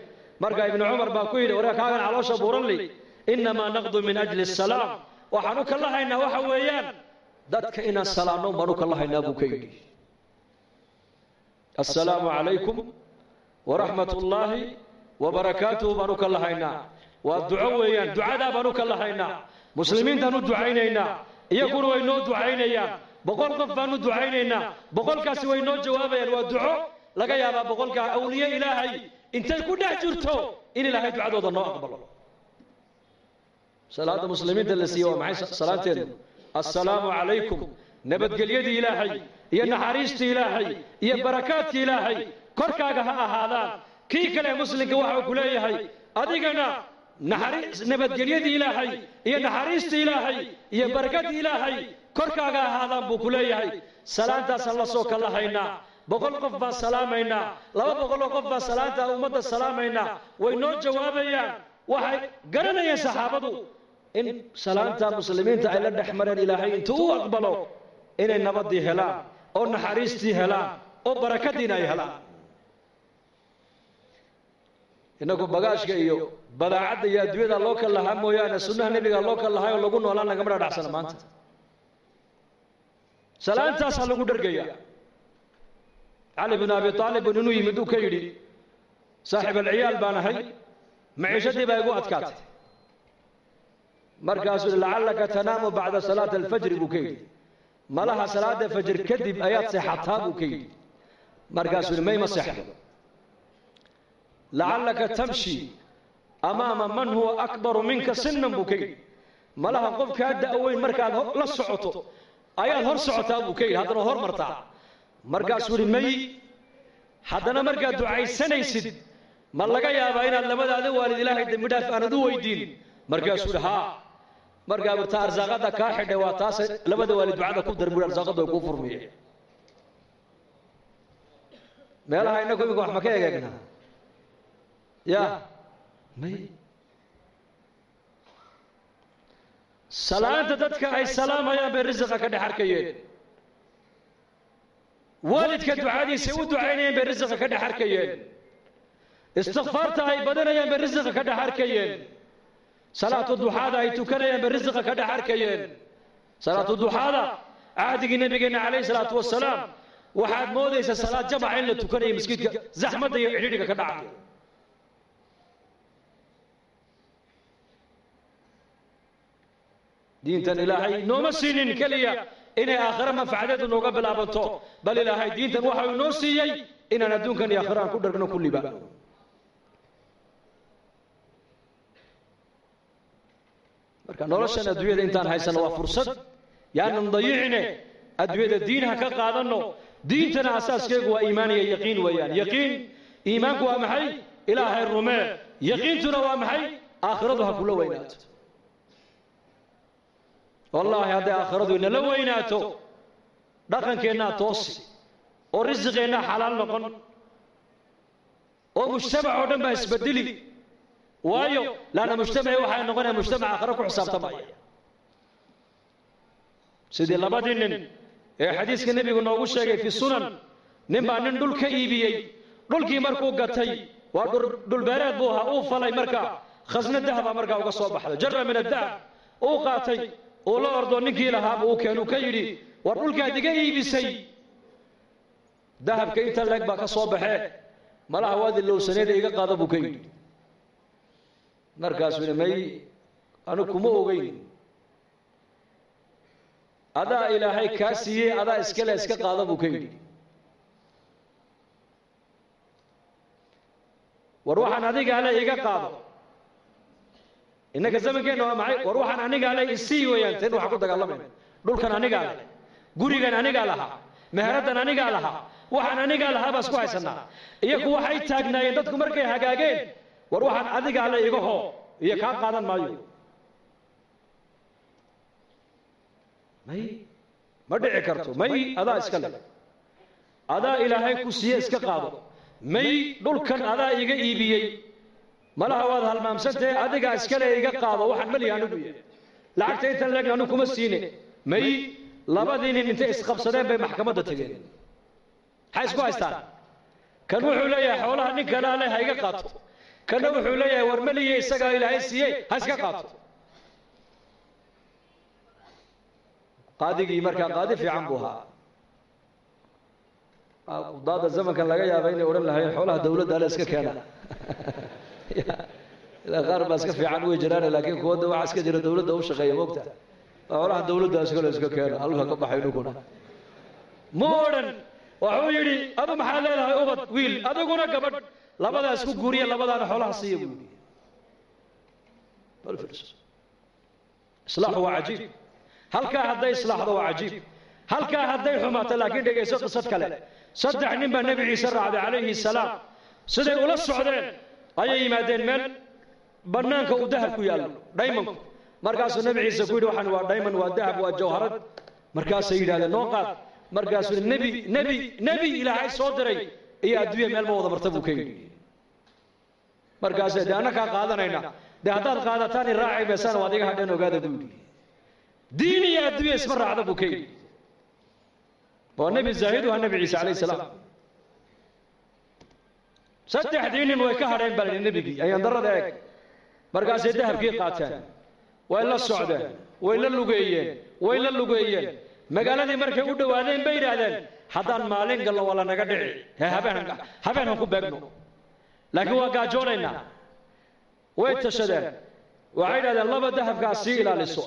Marka ibnu cumar baa ku yidhi waree kaagan caloosha buuran li innamaa naqdu min ajli asalaam waxaanu ka lahaynaa waxa weeyaan. Dadka inaan salaanno baanu ka lahaynaa buu ka yidhi. Assalaamu calaykum waraxmat ullaahi wabarakaatuhu baanu ka lahaynaa waa duco weeyaan ducadaa baanu ka lahaynaa muslimiintaan u ducaynaynaa iyaguna way noo ducaynayaan boqol qof baanu ducaynaynaa boqolkaasi way noo jawaabayaan waa duco laga yaabaa boqolkaa awliye ilaahay intay ku dhex jirto in ilaahay ducadooda noo aqbalo salaada muslimiinta la siiye waa maxay salaanteedu assalaamu calaykum nabadgelyadii ilaahay iyo naxariistii ilaahay iyo barakaadkii ilaahay korkaaga ha ahaadaan. Kii kale muslimka waxau ku leeyahay adigana nabadgelyadii ilaahay iyo naxariistii ilaahay iyo barakadii ilaahay korkaaga ahaadaan buu ku leeyahay. Salaantaasaan la soo kala boqol qof baan salaamaynaa. Laba boqoloo qof baan salaanta ummadda salaamaynaa. Way noo jawaabayaan. Waxay garanayeen saxaabadu in salaanta muslimiinta ay la dhex mareen ilaahay intuu u aqbalo inay nabadii helaan oo naxariistii helaan oo barakadiina ay helaan innagu bagaashka iyo badaacadda iyo adduunyada loo kal lahaa mooyaane sunnaha nebiga loo kal lahay oo lagu noolaan lagama dhadhacsana maanta. Salaantaasaa lagu dhargaya cali bin abi aalibun inuu yimid uu ka yidhi saaxib alciyaal baan ahay maciishadii baa igu adkaatay. Markaasuu lacallaka tanaamu bacda salaati alfajri buu ka yidhi. Malaha salaada fajr kadib ayaad seexataa buu ka yidhi. Markaasuu yihi mayma seexdo lacallaka tamshi amaama man huwa akbaru minka sinan buu ka yidhi malaha qofkaa da'weyn markaad la socoto ayaad hor socotaa buu ka yidhi haddana hor martaa markaasuu yihi may haddana markaad ducaysanaysid ma laga yaabaa inaad labadaada waalid ilaahay dembi dhaaf aanad u weydiin markaasuu yihi haa markaa burta arsaaqada kaa xidhay waa taas labada waalid ducada ku dar bui arsaaqadu kuu furmiye meelaha inagu imika wax ma ka egeegnaa ya. May salaanta dadka ay salaamayaan bay risiqa ka dhex arkayeen waalidka ducadiisa u ducaynayeen bay risiqa ka dhex arkayeen istikfaarta ay badanayaan bay risiqa ka dhex arkayeen salaatu duxaada ay tukanayaan bay risiqa ka dhex arkayeen salaatu duxaada cahdigii nabigeenna calayhi salaatu wasalaam waxaad moodaysaa salaad jamaca in la tukanayo maskiidka zaxmadda iyo cidhidhiga ka dhacaya diintan ilaahay nooma siinin keliya inay aakhiro manfacadeedu nooga bilaabanto bal ilaahay diintan waxa uu noo siiyey inaan adduunkan iyo aakhiro aan ku dhargno kulliba marka noloshan adduunyada intaan haysano waa fursad yaanan dayicine adduunyada diinaha ka qaadanno diintana asaaskeegu waa iimaan iyo yaqiin weeyaan yaqiin iimaanku waa maxay ilaahay rumee yaqiintuna waa maxay aakhiradu ha kula weynaato wallaahi hadday aakhiradu inala weynaato dhaqankeennaa toosi. oo risiqeennaa xalaal noqon. oo mujtamac oo dhan baa isbedeli waayo laanna mujtamaci waxay noqonaya mujtamac aakhiro ku xisaabtamaya sidii labadii nin ee xadiiska nebigu noogu sheegay fi sunan nin baa nin dhul ka iibiyey. dhulkii markuu gatay waa dhulbeereed buu ahaa uu falay markaa khasna dahaba markaa uga soo baxday jara min adahab uu qaatay uu la ordo ninkii lahaaba uu keenuu ka yidhi war dhulkaad iga iibisay. Dahabka inta leeg baa ka soo baxee malaha waadi lowsaneeda iga qaado buu ka yidhi. Markaasuu yidhi may anu kuma ogeyn. Adaa ilaahay kaa siiyey adaa iskale iska qaado buu ka yidhi. War waxaan adigaa le iga qaado innaka zamankeenna waa maxay war waxaan anigaa le isii weeyaan teen waxaan ku dagaalamayna dhulkan anigaa le gurigan anigaa lahaa meheraddan anigaa lahaa waxaan anigaa lahaa baa isku haysanaa iyaku waxay taagnaayeen dadku markay hagaageen war waxaan adigaa le iga hoo iyo kaa qaadan maayo may ma dhici karto may adaa iska le adaa ilaahay ku siiye iska qaado may dhulkan adaa iga iibiyey malaha waad halmaamsantahe adigaa iskale iga qaado waxaan malihi anigu yahay lacagta intan leegna anigu kuma siine. May labadii nin intay isqabsadeen bay maxkamadda tegeen maxay isku haystaan. Kan wuxuu leeyahay xoolaha nin kalea le ha iga qaato. Kanna wuxuu leeyahay war maliye isagaa ilaahay siiyey ha iska qaato. Qaadigii markaa qaadi fiican buu ahaa. Qudaada zamankan laga yaaba inay odhan lahayn xoolaha dawladda ale iska keena ilaa qaar baa iska fiican way jiraan laakiin kuwada waxaa iska jira dawladda u shaqeeya moogta xoolaha dawladda iskale iska keena halka ka baxay nuguna ma wuxuu yidhi adu maxaad leedahay ubad wiil? Adiguna gabadh labadaa isku guuriya labadaana xoolaha siiya buu yidhi. Islaaxu waa cajiib. Halkaa hadday islaaxdo waa cajiib. Halkaa hadday xumaato laakiin dhegayso qisad kale. Saddex nin baa nebi ciise raacday calayhi salaam. Siday ula socdeen ayay yimaadeen meel bannaanka uu dahab ku yaallo. Dhaymanku markaasuu nebi ciise ku yidhi waxaan waa dhayman waa dahab waa jawharad. Markaasay yidhahdeen noo qaad. Markaasuu nebi nebi nebi ilaahay soo diray. Iyo adduunya meel ma wada marta buu ka yidhi. Markaasee dee annakaa qaadanayna? Dee haddaad qaadataan i raacay meesana waad iga hadheen ogaada buu yidhi. Diin iyo adduunya isma raacda buu ka yidhi. Waa nebi zaahid waa nebi ciise calayhi salaam saddexdii nin way ka hadheen baa lidhi nebigii ayaan darrada eeg. Markaasay dahabkii qaateen way la socdeen. way la lugeeyeen. way la lugeeyeen. magaaladii markay u dhowaadeen bay yidhaahdeen haddaan maalin gallo waa lanaga dhici. hee habeen habeen han ku beegno. laakiin waa gaajoonaynaa way tashadeen. waxay yidhahdeen laba dahabkaa sii ilaaliso.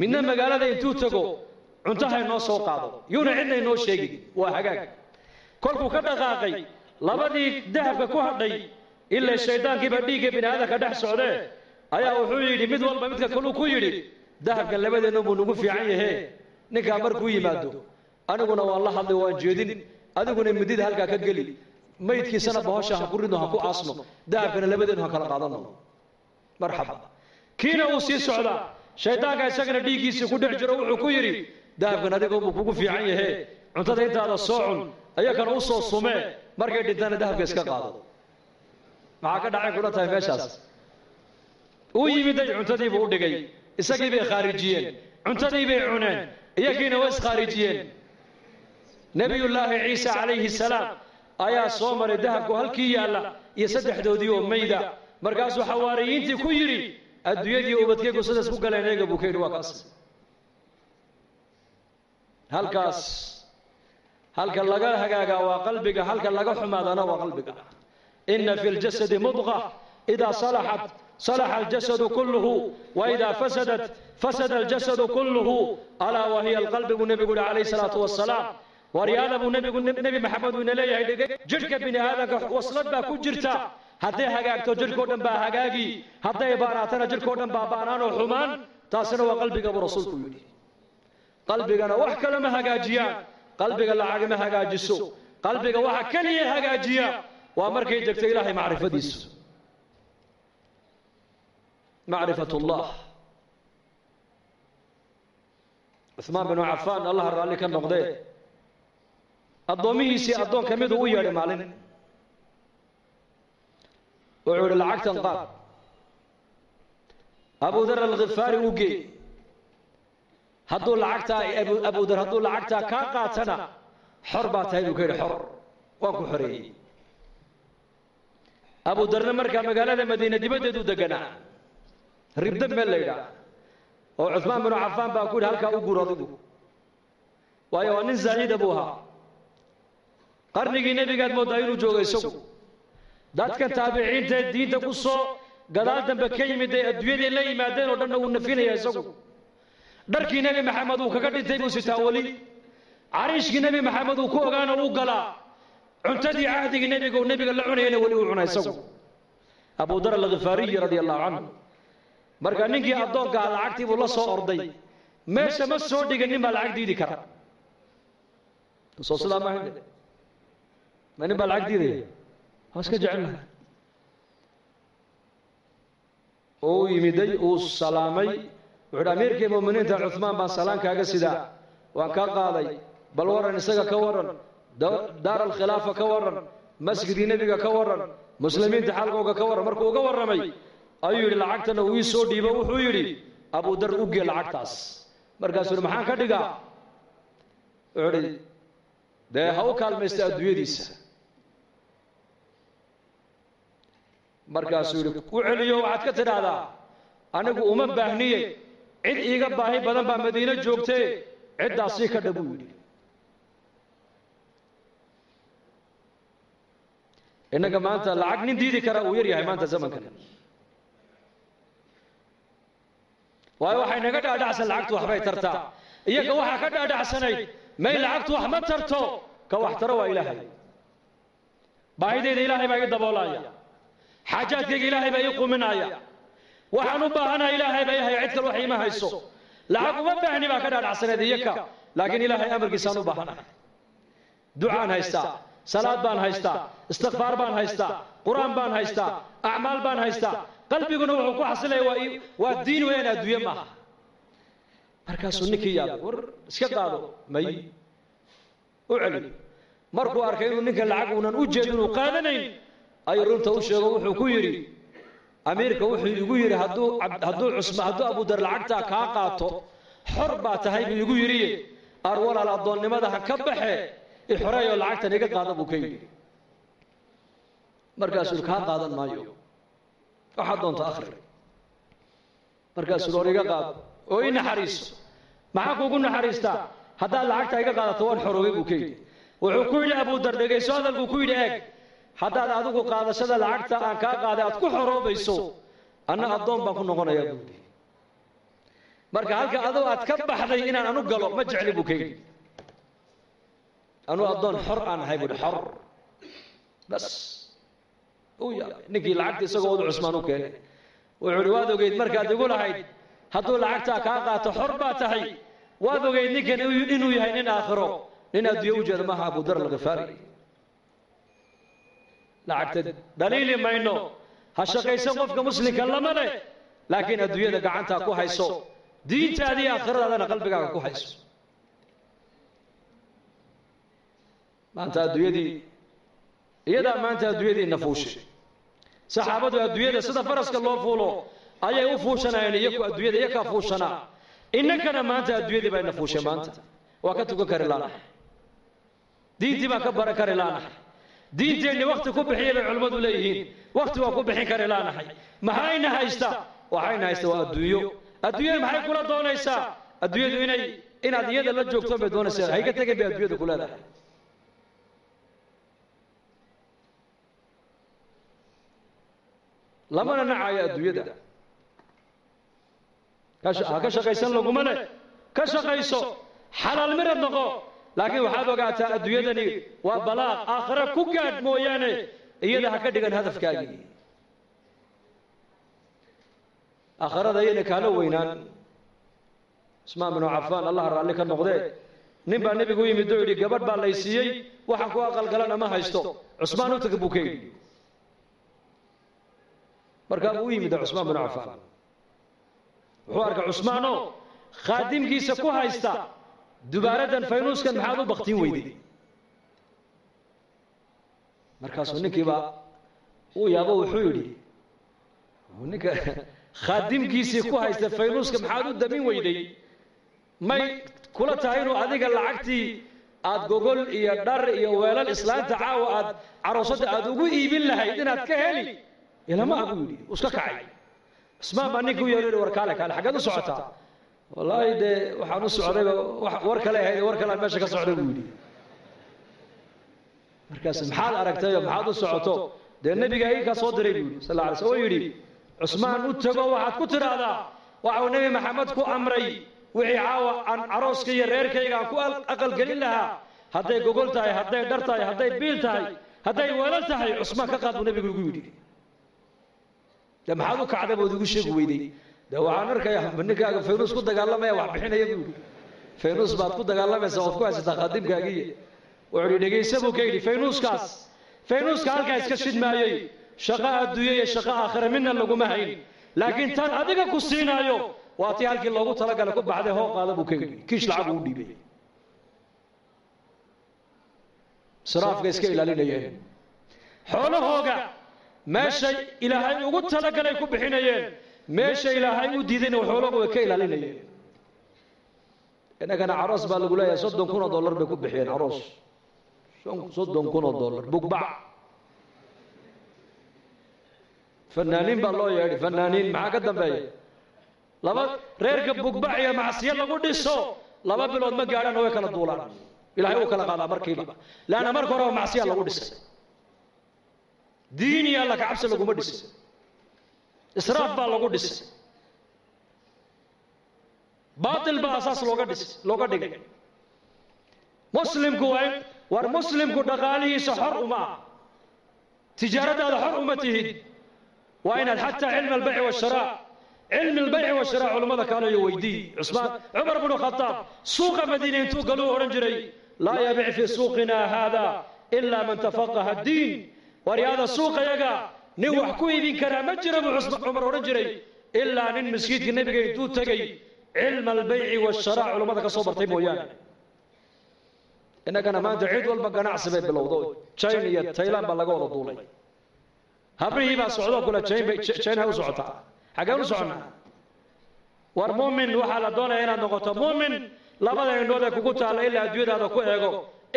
midna magaalada intuu tego cuntahay noo soo qaado. yuuna cidna inoo sheegin. waa hagaag. kolkuu ka dhaqaaqay labadii dahabka ku hadhay ilaa shayddaankiiba dhiigga bini aadamka dhex socdee ayaa wuxuu yidhi mid walba midka kaluu ku yidhi dahabkan labadeennu buu nagu fiican yahe ninkaa markuu yimaado. Aniguna waan la hadlay waan jeedin. Adiguna midida halkaa ka geli. Maydkiisana bahosha ha ku ridno ha ku aasno. Dahabkana labadeennu ha kala qaadano. Marxaba. Kiina uu sii socdaa. Shayddaanka isagana dhiiggiisii ku dhex jiro wuxuu ku yidhi dahabkan adigoobuu kugu fiican yahe cuntada intaada soo cun ayakana u soo sumee markay dhintana dahabka iska qaado maxaa ka dhacay kula tahay meeshaas uu yimiday cuntadiibuu u dhigay isagii bay khaarijiyeen cuntadii bay cuneen iyagiina way iskhaarijiyeen nebiyullaahi ciise calayhi salaam ayaa soo maray dahabku halkii yaalla iyo saddexdoodii oo mayda markaasuu xawaariyiintii ku yidhi adduunyadii ubadkaygu sidaas ku galeen eega buu ka yidhi waa kaas halkaas halka laga hagaagaa waa qalbiga halka laga xumaadana waa qalbiga. Ina fi ljasadi mudqa idaa salaxat salaxa aljasadu kulluhu waidaa fasadat fasada aljasadu kulluhu. Alaa wahiya alqalbi buu nebigu yihi calayhi salaatu wasalaam waryaada buu nebigu nebi maxamed uu ina leeyahay dhigay jidhka bini aadamka waslad baa ku jirta. Hadday hagaagto jidhkao dhan baa hagaagi. Hadday baanaatana jidhkao dhan baa baanaan oo xumaan. Taasina waa qalbiga buu rasuulku yidhi. Qalbigana wax kale ma hagaajiyaan qalbiga lacag ma hagaajiso. Qalbiga waxa keliya hagaajiya. Waa markay degto ilaahay macrifadiisu. Macrifat ullah cuhmaan binu cafaan allah raalli ka noqdee addoommihiisii addoon ka miduu u yeedhay maalin. Wuxuu idhi lacagtan qaad. Abu dar alkhifaari u geey hadduu lacagtaa abudar hadduu lacagtaa kaa qaatana xor baa tahay buu ka yidhi xor. waan ku xoreeyey abudarna markaa magaalada madiine dibaddeedu deganaa ribda meel la yidhaah oo cuhmaan binu cafaan baa ku yidhi halkaa u guur adigu waayo waa nin zaahida buu ahaa. Qarnigii nebigaad mooddaa inuu joogo isagu. dadkan taabiciintae diinta ku soo gadaal dambe ka yimid ay adduunyadii la yimaadeen oo dhanna wuu nafinaya isagu dharkii nebi maxamed uu kaga dhintay buu sitaa weli cariishkii nebi maxamed uu ku ogaana wuu galaa cuntadii cahdigii nebiga uu nebiga la cunayana weli uu cuna isagu. Abu dar alkhifaariyi radia allahu canhu marka ninkii addoonka ah lacagtii buu la soo orday. Meesha ma soo dhigan nin baa lacag diidi kara. Soo sidaa maaha ma nin baa lacag diidaya waa iska jecel laha uu yimiday uu salaamay wuxuu hi amiirkii muuminiinta cuhmaan baan salaan kaaga sidaa. Waan kaa qaaday bal waran isaga ka waran daar alkhilaafa ka waran masjidkii nebiga ka waran muslimiinta xalqooga ka waran markuu uga warramay ayuu yidhi lacagtana uu ii soo dhiibo wuxuu yidhi abudar ugee lacagtaas. Markaasuu yidhi maxaan ka dhigaa? Wuxuu idhi dee ha u kaalmaysta adduunyadiisa. Markaasuu yidhi u celiyo waxaad ka tidhaahdaa anigu uma baahniye cid iiga baahi badan baa madiine joogtee ciddaasii ka dha buu yidhi innaga maanta lacag nin diidi kara uu yar yahay maanta zamankan waayo waxay naga dhaadhacsan lacagtu waxbay tartaa iyaga waxaa ka dhaadhacsanayd may lacagtu wax ma tarto ka wax taro waa ilaahay baahidayda ilaahay baa ii daboolaya xaajaadkayga ilaahay baa ii quminaya waxaan u baahanaha ilaahay baa ihay cid kal wax iima hayso. Lacag uma baahni baa ka dhaadhacsaneed iyaka laakiin ilaahay amarkiisaan u baahanahay ducaan haystaa salaad baan haystaa istikfaar baan haystaa qur'aan baan haystaa acmaal baan haystaa qalbiguna wuxuu ku xasilaya waa diin weeyaan adduunye maaha markaasuu ninkii yaabay war iska qaado may u celi. Markuu arkay inuu ninkan lacag uunan u jeedin uu qaadanayn ayuu runta u sheego wuxuu ku yidhi amiirka wuxuu igu yidhi hadduu cusma hadduu abudar lacagtaa kaa qaato xor baa tahay buu igu yidhi ar walaal addoonnimada ha ka baxe ixoreeyoo lacagtan iga qaada buu ka yidhi markaasuu kaa qaadan maayo. waxaad doonta akhri. markaasuu hor iga qaado. oo ii naxariiso. maxaa kuugu naxariistaa haddaad lacagta iga qaadato waan xoroobay buu ka yidhi wuxuu ku yidhi abudar dhegayso hadalkuu ku yidhi eeg haddaad adigu qaadashada lacagta aan kaa qaaday aad ku xoroobayso anna addoon baan ku noqonayaa buu yidhi. Marka halka adoo aad ka baxday inaan anu galo ma jecli buu ka yidhi anuu addoon xor aan ahay buuhi xor. Bas. Uu ninkii lacagta isagoo wadu cusmaan u keenay. Wuxuu ihi waad ogeyd markaad igu lahayd hadduu lacagtaa kaa qaato xor baa tahay. Waad ogeyd ninkan inuu yahay nin aakhiro. Nin adduunye u jeeda maaha abudar alkhifaari lacagta dhaliili mayno ha shaqaysan qofka muslimka lama leh laakiin adduunyada gacantaa ku hayso diintaadii aakhiradaadana qalbigaaga ku hayso maanta adduunyadii iyadaa maanta adduunyadii nafuushay saxaabadu adduunyada sida faraska loo fuulo ayay u fuushanayeen iyaku adduunyada iyakaa fuushanaa innakana maanta adduunyadii baa nafuushay maanta waa ka tukan kari laanahay diintii baan ka baran kari laanahay diinteenni wakti ku bixiya bay culimmadu leeyihiin. Wakti waa ku bixin kari laanahay maxayna haysta? Waxayna haysta waa adduunyo. Adduunyada maxay kula doonaysaa? Adduunyadu inay inaad iyada la joogto bay doonaysaa. Hayga tegin bay adduunyada ku leedahay. Lamana nacayo adduunyada. Ha ka shaqaysan laguma leh. Ka shaqayso. Xalaal mirad noqo laakiin waxaad ogaataa adduunyadani waa balaaq aakhira ku gaadh mooyaane iyada ha ka dhigan hadafkaagii aakhirada ayayna kaala weynaan. cusmaan binu cafaan allah raalli ka noqdee nin baa nebigu u yimid oo yidhi gabadh baa lay siiyey waxaan ku aqalgalana ma haysto. Cusmaan u taga buu ka yidhi markaa buu u yimid cusmaan binu cafaan. Wuxuu arkay cusmaanoo khaadimkiisa ku haysta dubaaradan faynuuskan maxaad u baktin weyday markaasuu ninkiibaa uu yaabo wuxuu yidhi ninka khaadimkiisii ku haysta faynuuska maxaad u damin weyday? May kula tahay inuu adiga lacagtii aad gogol iyo dhar iyo weelal islaanta caawa aad caroosadda aad ugu iibin lahayd inaad ka heli? Ilama ah buu yidhi iska kacay. Cismaan baa ninka u yeehi war kaale kaale xaggeed u socotaa wallaahi dee waxaan u socdayba war kale ahayd war kale aan meesha ka socday buu yidhi. Markaas maxaad aragtayo maxaad u socoto? dee nebiga ii kaa soo diray buu yidhi sal alay sl oo yidhi cusmaan u tago waxaad ku tidhaahdaa waxau nebi maxamed ku amray wixii caawa aan carooska iyo reerkayga aan ku aqalgelin lahaa. hadday gogol tahay hadday dhar tahay hadday biil tahay hadday weelal tahay cusmaan ka qaad buu nebigu igu yidhi. dee maxaad u kacday bood igu sheegi weyday dee waxaan arkaya ninkaaga faynuus ku dagaalamaya wax bixinaya buu yidhi. Faynuus baad ku dagaalamaysaa ood ku haysataa khaadimkaagiiy wuxuu yidhi dhegaysa buu ka yidhi faynuuskaas faynuuska halkaa iska shidmaayey. Shaqo adduunye iyo shaqo aakhira midna laguma hayn. Laakiin tan adiga ku siinaayo waa tii halkii loogu talagalay ku baxday hoo qaada buu ka yidhi. Kiish lacag uu dhiibay. Siraafka iska ilaalinayeen. Xoolahooga meeshay ilaahay ugu talagalay ku bixinayeen meesha ilaahay u diidayna xoolahooga way ka ilaalinayeen innagana caroos baa lagu leeyahay soddon kun oo dollar bay ku bixiyeen caroos soddon kun oo dollar bugbac. fanaaniin baa loo yeedhay fanaaniin maxaa ka dambeeya laba reerka bugbac iyo macsiyo lagu dhiso laba bilood ma gaadhaan way kala duulaan. ilahay uu kala qaadaa markiiba. leanna marka horeba macsiya lagu dhisay. diin iyo alla kacabsi laguma dhisay israaf baa lagu dhisay baatil baa asaas looga dhis looga dhigay muslimku waa war muslimku dhaqaalihiisa xor uma ah tijaaradaada xor uma tihid waa inaad xataa cilmi albayci washaraa cilmi albayci washaraa culummada kaalayo weydii cusmaan cumar bnu khataab suuqa madiina intuu galuu odhan jiray laa yabic fii suuqina haada ilaa man tafaqaha addiin waryaada suuqayaga nin wax ku iibin karaa ma jira buu cumar odhan jiray. Ilaa nin miskiidka nebiga intuu tegey cilma albayci washaraa culummada ka soo bartay mooyaane. Innagana maanta cid walba ganacsi bay bilowdo jina iyo taylan baa laga wada duulay. Habrihii baa socdoo kule jina u socotaa. Xaggeen u soconnaa? War muumin waxaa la doonaya inaad noqoto muumin. Labada indhood ee kugu taalla ilaa adduunyadaada ku eego.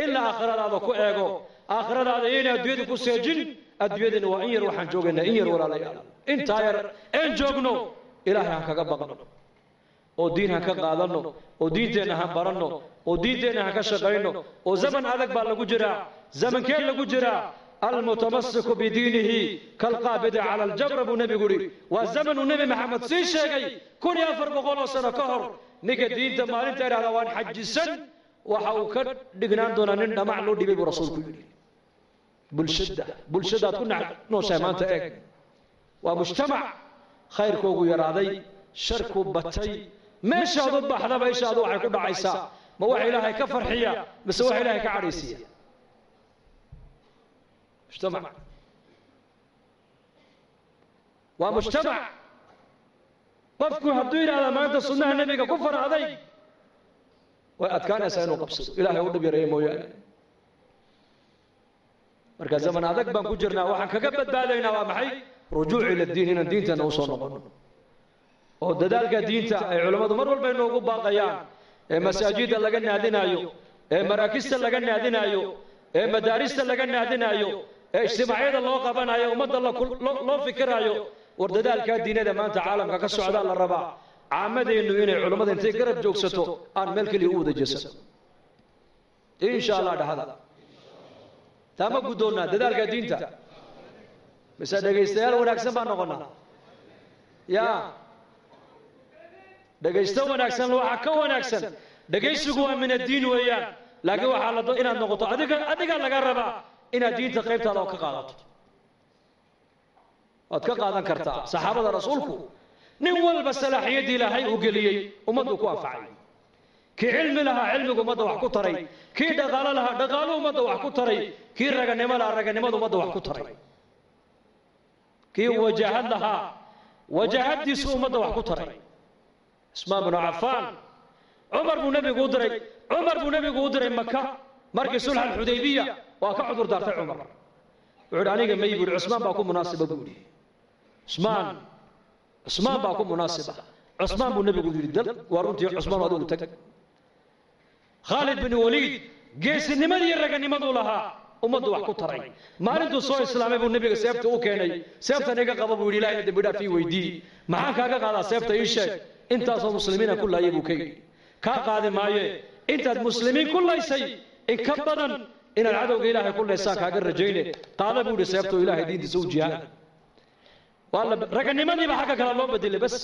Ilaa aakhiradaada ku eego. Aakhiradaada iyayna adduunyada ku seejin adduunyadina waa in yar waxaan joogaynaa in yar walaalayaal. Intaa yar een joogno ilaahay han kaga baqno. Oo diin han ka qaadanno oo diinteenna han baranno oo diinteenna han ka shaqayno oo zaman adag baa lagu jiraa zamankee lagu jiraa. Almutamasiku bidiinihi kalqaabidi cala aljabra buu nebigu yidhi. Waa zamanuu nebi maxamed sii sheegay kun iyo afar boqol oo sano ka hor. Ninka diinta maalinta idhahda waan xajisan. Waxa uu ka dhignaan doonaa nin dhamac loo dhibay buu rasuulku yidhi bulshada. Bulshadaad ku nooshahay maanta eeg. waa mujtamac. khayrkoogu yaraaday sharku batay. meeshaad u baxdaba ishaadu waxay ku dhacaysaa. ma waxa ilaahay ka farxiya mise waxa ilaahay ka cadhaysiiya mujtamac. Waa mujtamac. qofku hadduu yidhahda maanta sunnaha nebiga ku far adayg way adkaanaysaa inuu qabsado ilaahay u dhib yareeya mooyaane marka zaman adag baan ku jirnaa waxaan kaga badbaadaynaa waa maxay? Rujuuc ila diin inaan diinteenna u soo noqono. Oo dadaalka diinta ay culammadu mar walba inoogu baaqayaan ee masaajidda laga naadinaayo ee maraakista laga naadinaayo ee madaarista laga naadinaayo ee ijtimaacyada loo qabanayo ummadda loo fikiraayo war dadaalkaa diinada maanta caalamka ka socdaa la rabaa. Caamadeennu inay culammada intay garab joogsato aan meel keliya u wada jeesano insha allah dhahda taa ma guddoonnaa dadaalka diinta mise dhegaystayaal wanaagsan baan noqonnaa yaa dhegaysto wanaagsan waxaa ka wanaagsan dhegaysigu waa min addiin weeyaan laakiin waxaa la inaad noqoto adiga adigaa laga rabaa inaad diinta qaybtaada oo ka qaadato waad ka qaadan kartaa saxaabada rasuulku nin walba salaaxiyaddii ilaahay uu geliyey ummaddu ku anfacay kii cilmi lahaa cilmigu ummadda wax ku taray. Kii dhaqaalo lahaa dhaqaalu ummadda wax ku taray. Kii raganimo lahaa raganimadu ummadda wax ku taray. Kii wajahad lahaa wajahaddiisu ummadda wax ku taray. Ismaan binu cafaan cumar buu nebigu u diray. Cumar buu nebigu u diray maka markii sulx alxudaybiya waa ka cudur daartay cumar. Wuxuu yidhi aniga may buu yidhi cusmaan baa ku munaasiba buu yidhi. Cusmaan cusmaan baa ku munaasiba cusmaan buu nebigu yidhi dal waa runtii cusmaan adigu tag khaalid bin waliid geesinimadii raganimaduu lahaa ummaddu wax ku taray maalintuu soo islaamay buu nebiga seefta u keenay seeftan iga qaba buu yidhi ilahina dembi dhaaf ii weydii maxaan kaaga qaadaa seefta ii sheeg intaasoo muslimiina ku laayay buu ka yidhi kaa qaadi maaye intaad muslimiin ku laysay in ka badan inaad cadowga ilaahay ku laysaan kaaga rajayne qaada buu yidhi seefta oo ilaahay diintiisa u jihaad waa la raganimadiiba xagga kale loo bedelay bas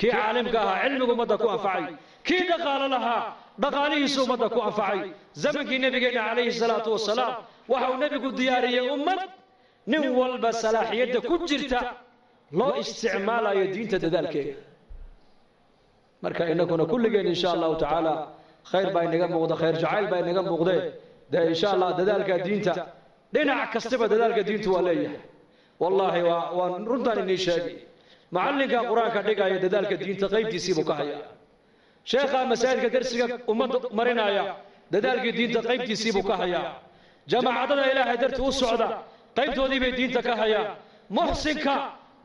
kii caalimka ahaa cilmigu ummadda ku anfacay kii dhaqaalo lahaa dhaqaalihiisu ummadda ku anfacay. Zamankii nebigeenna calayhi salaatu wasalaam waxa uu nebigu diyaariyey ummad nin walba salaaxiyadda ku jirta loo isticmaalayo diinta dadaalkeeda. Marka inaguna kulligeen insha allahu tacaala khayr baa inaga muuqda khayr jacayl baa inaga muuqdee. Dee insha allah dadaalka diinta dhinac kastaba dadaalka diintu waa leeyahay. Wallaahi waa waan runtaan inii sheegay. Macallinka qur'aanka dhigaya dadaalka diinta qaybtiisiibuu ka hayaa sheekha masaajidka darsiga ummadda marinaya dadaalkii diinta qaybtiisiibuu ka hayaa jamaacadada ilaahay dartii u socda qaybtoodiibay diinta ka hayaan muxsinka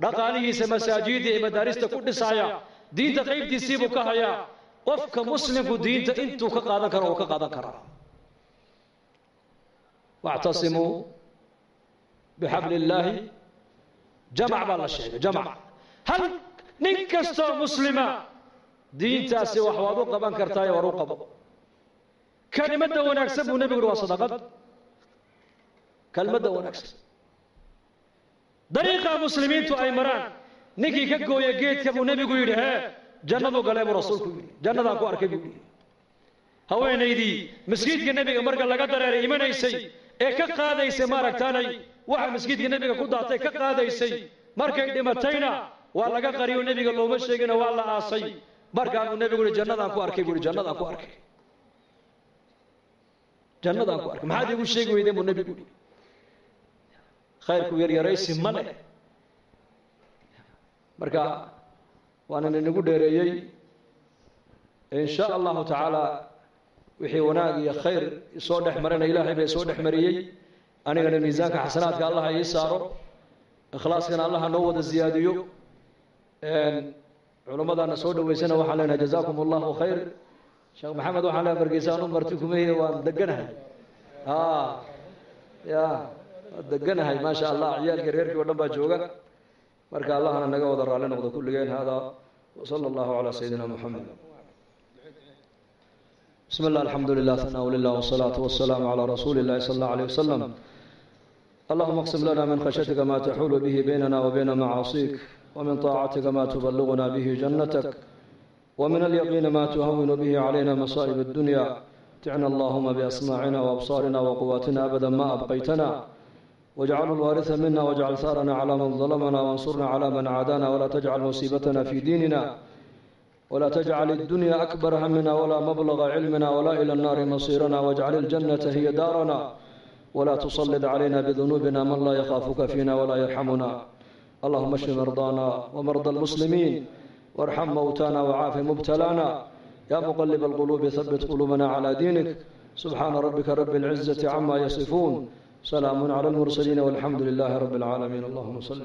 dhaqaalihiisa masaajidda iyo madaarista ku dhisaya diinta qaybtiisiibuu ka hayaa qofka muslimku diinta intuu ka qaadan karo uu ka qaadan karaa wactasimuu bixabli illaahi jamac baa la sheegay jamac hal nin kastoo muslima diintaasi wax waad u qaban kartaayo war u qabo. Kelimadda wanaagsan buu nebigu yidhi waa sadaqad. Kelmadda wanaagsan. Dariiqa muslimiintu ay maraan. Ninkii ka gooya geedka buu nebigu yidhi hee jannadu galee buu rasuulku yidhi. Jannadaan ku arkay buu yidhi. Haweenaydii masjidka nebiga marka laga dareeray imanaysay ee ka qaadaysay maaragtaanay waxa masjidka nebiga ku daatay ka qaadaysay markay dhimatayna waa laga qariyo nebiga looma sheegina waa la aasay markaanuu nebigu yihi jannadaan ku arkay buu yihi jannadaan ku arkay jannadaan ku arkay maxaad iigu sheegi weydeen buu nebigu yihi khayrku yaryaraysi ma leh marka waanan inagu dheereeyey in sha allahu tacaala wixii wanaag iyo khayr soo dhex marina ilaahay bay soo dhex mariyey anigana miisaanka xasanaadka allaha ii saaro ikhlaaskana allaha noo wada ziyaadiyo culimmadaana soo dhaweysana waxaan leenahay jazaakum allahu khayr sheekh maxamed waxaan leenahay markiisaan u marti kumahiye waan deganahay a ya waan deganahay maasha allah ciyaalkii reerkii o dhan baa jooga marka allahna naga wada raalli noqdo kulligeen hada wsala allahu calaa sayidina muxamed بسم الله الحمد لله ثناء لله والصلاة والسلام على رسول الله صلى الله عليه وسلم اللهم اقسم لنا من خشيتك ما تحول به بيننا وبين معاصيك ومن طاعتك ما تبلغنا به جنتك ومن اليقين ما تهون به علينا مصائب الدنيا تعنا اللهم بأسماعنا وأبصارنا وقواتنا أبدا ما أبقيتنا واجعل الوارث منا واجعل ثارنا على من ظلمنا وانصرنا على من عادانا ولا تجعل مصيبتنا في ديننا ولا تجعل الدنيا أكبر همنا ولا مبلغ علمنا ولا إلى النار مصيرنا واجعل الجنة هي دارنا ولا تصلد علينا بذنوبنا من لا يخافك فينا ولا يرحمنا اللهم اشف مرضانا ومرضى المسلمين وارحم موتانا وعاف مبتلانا يا مقلب القلوب ثبت قلوبنا على دينك سبحان ربك رب العزة عما يصفون سلام على المرسلين والحمد لله رب العالمين اللهم صل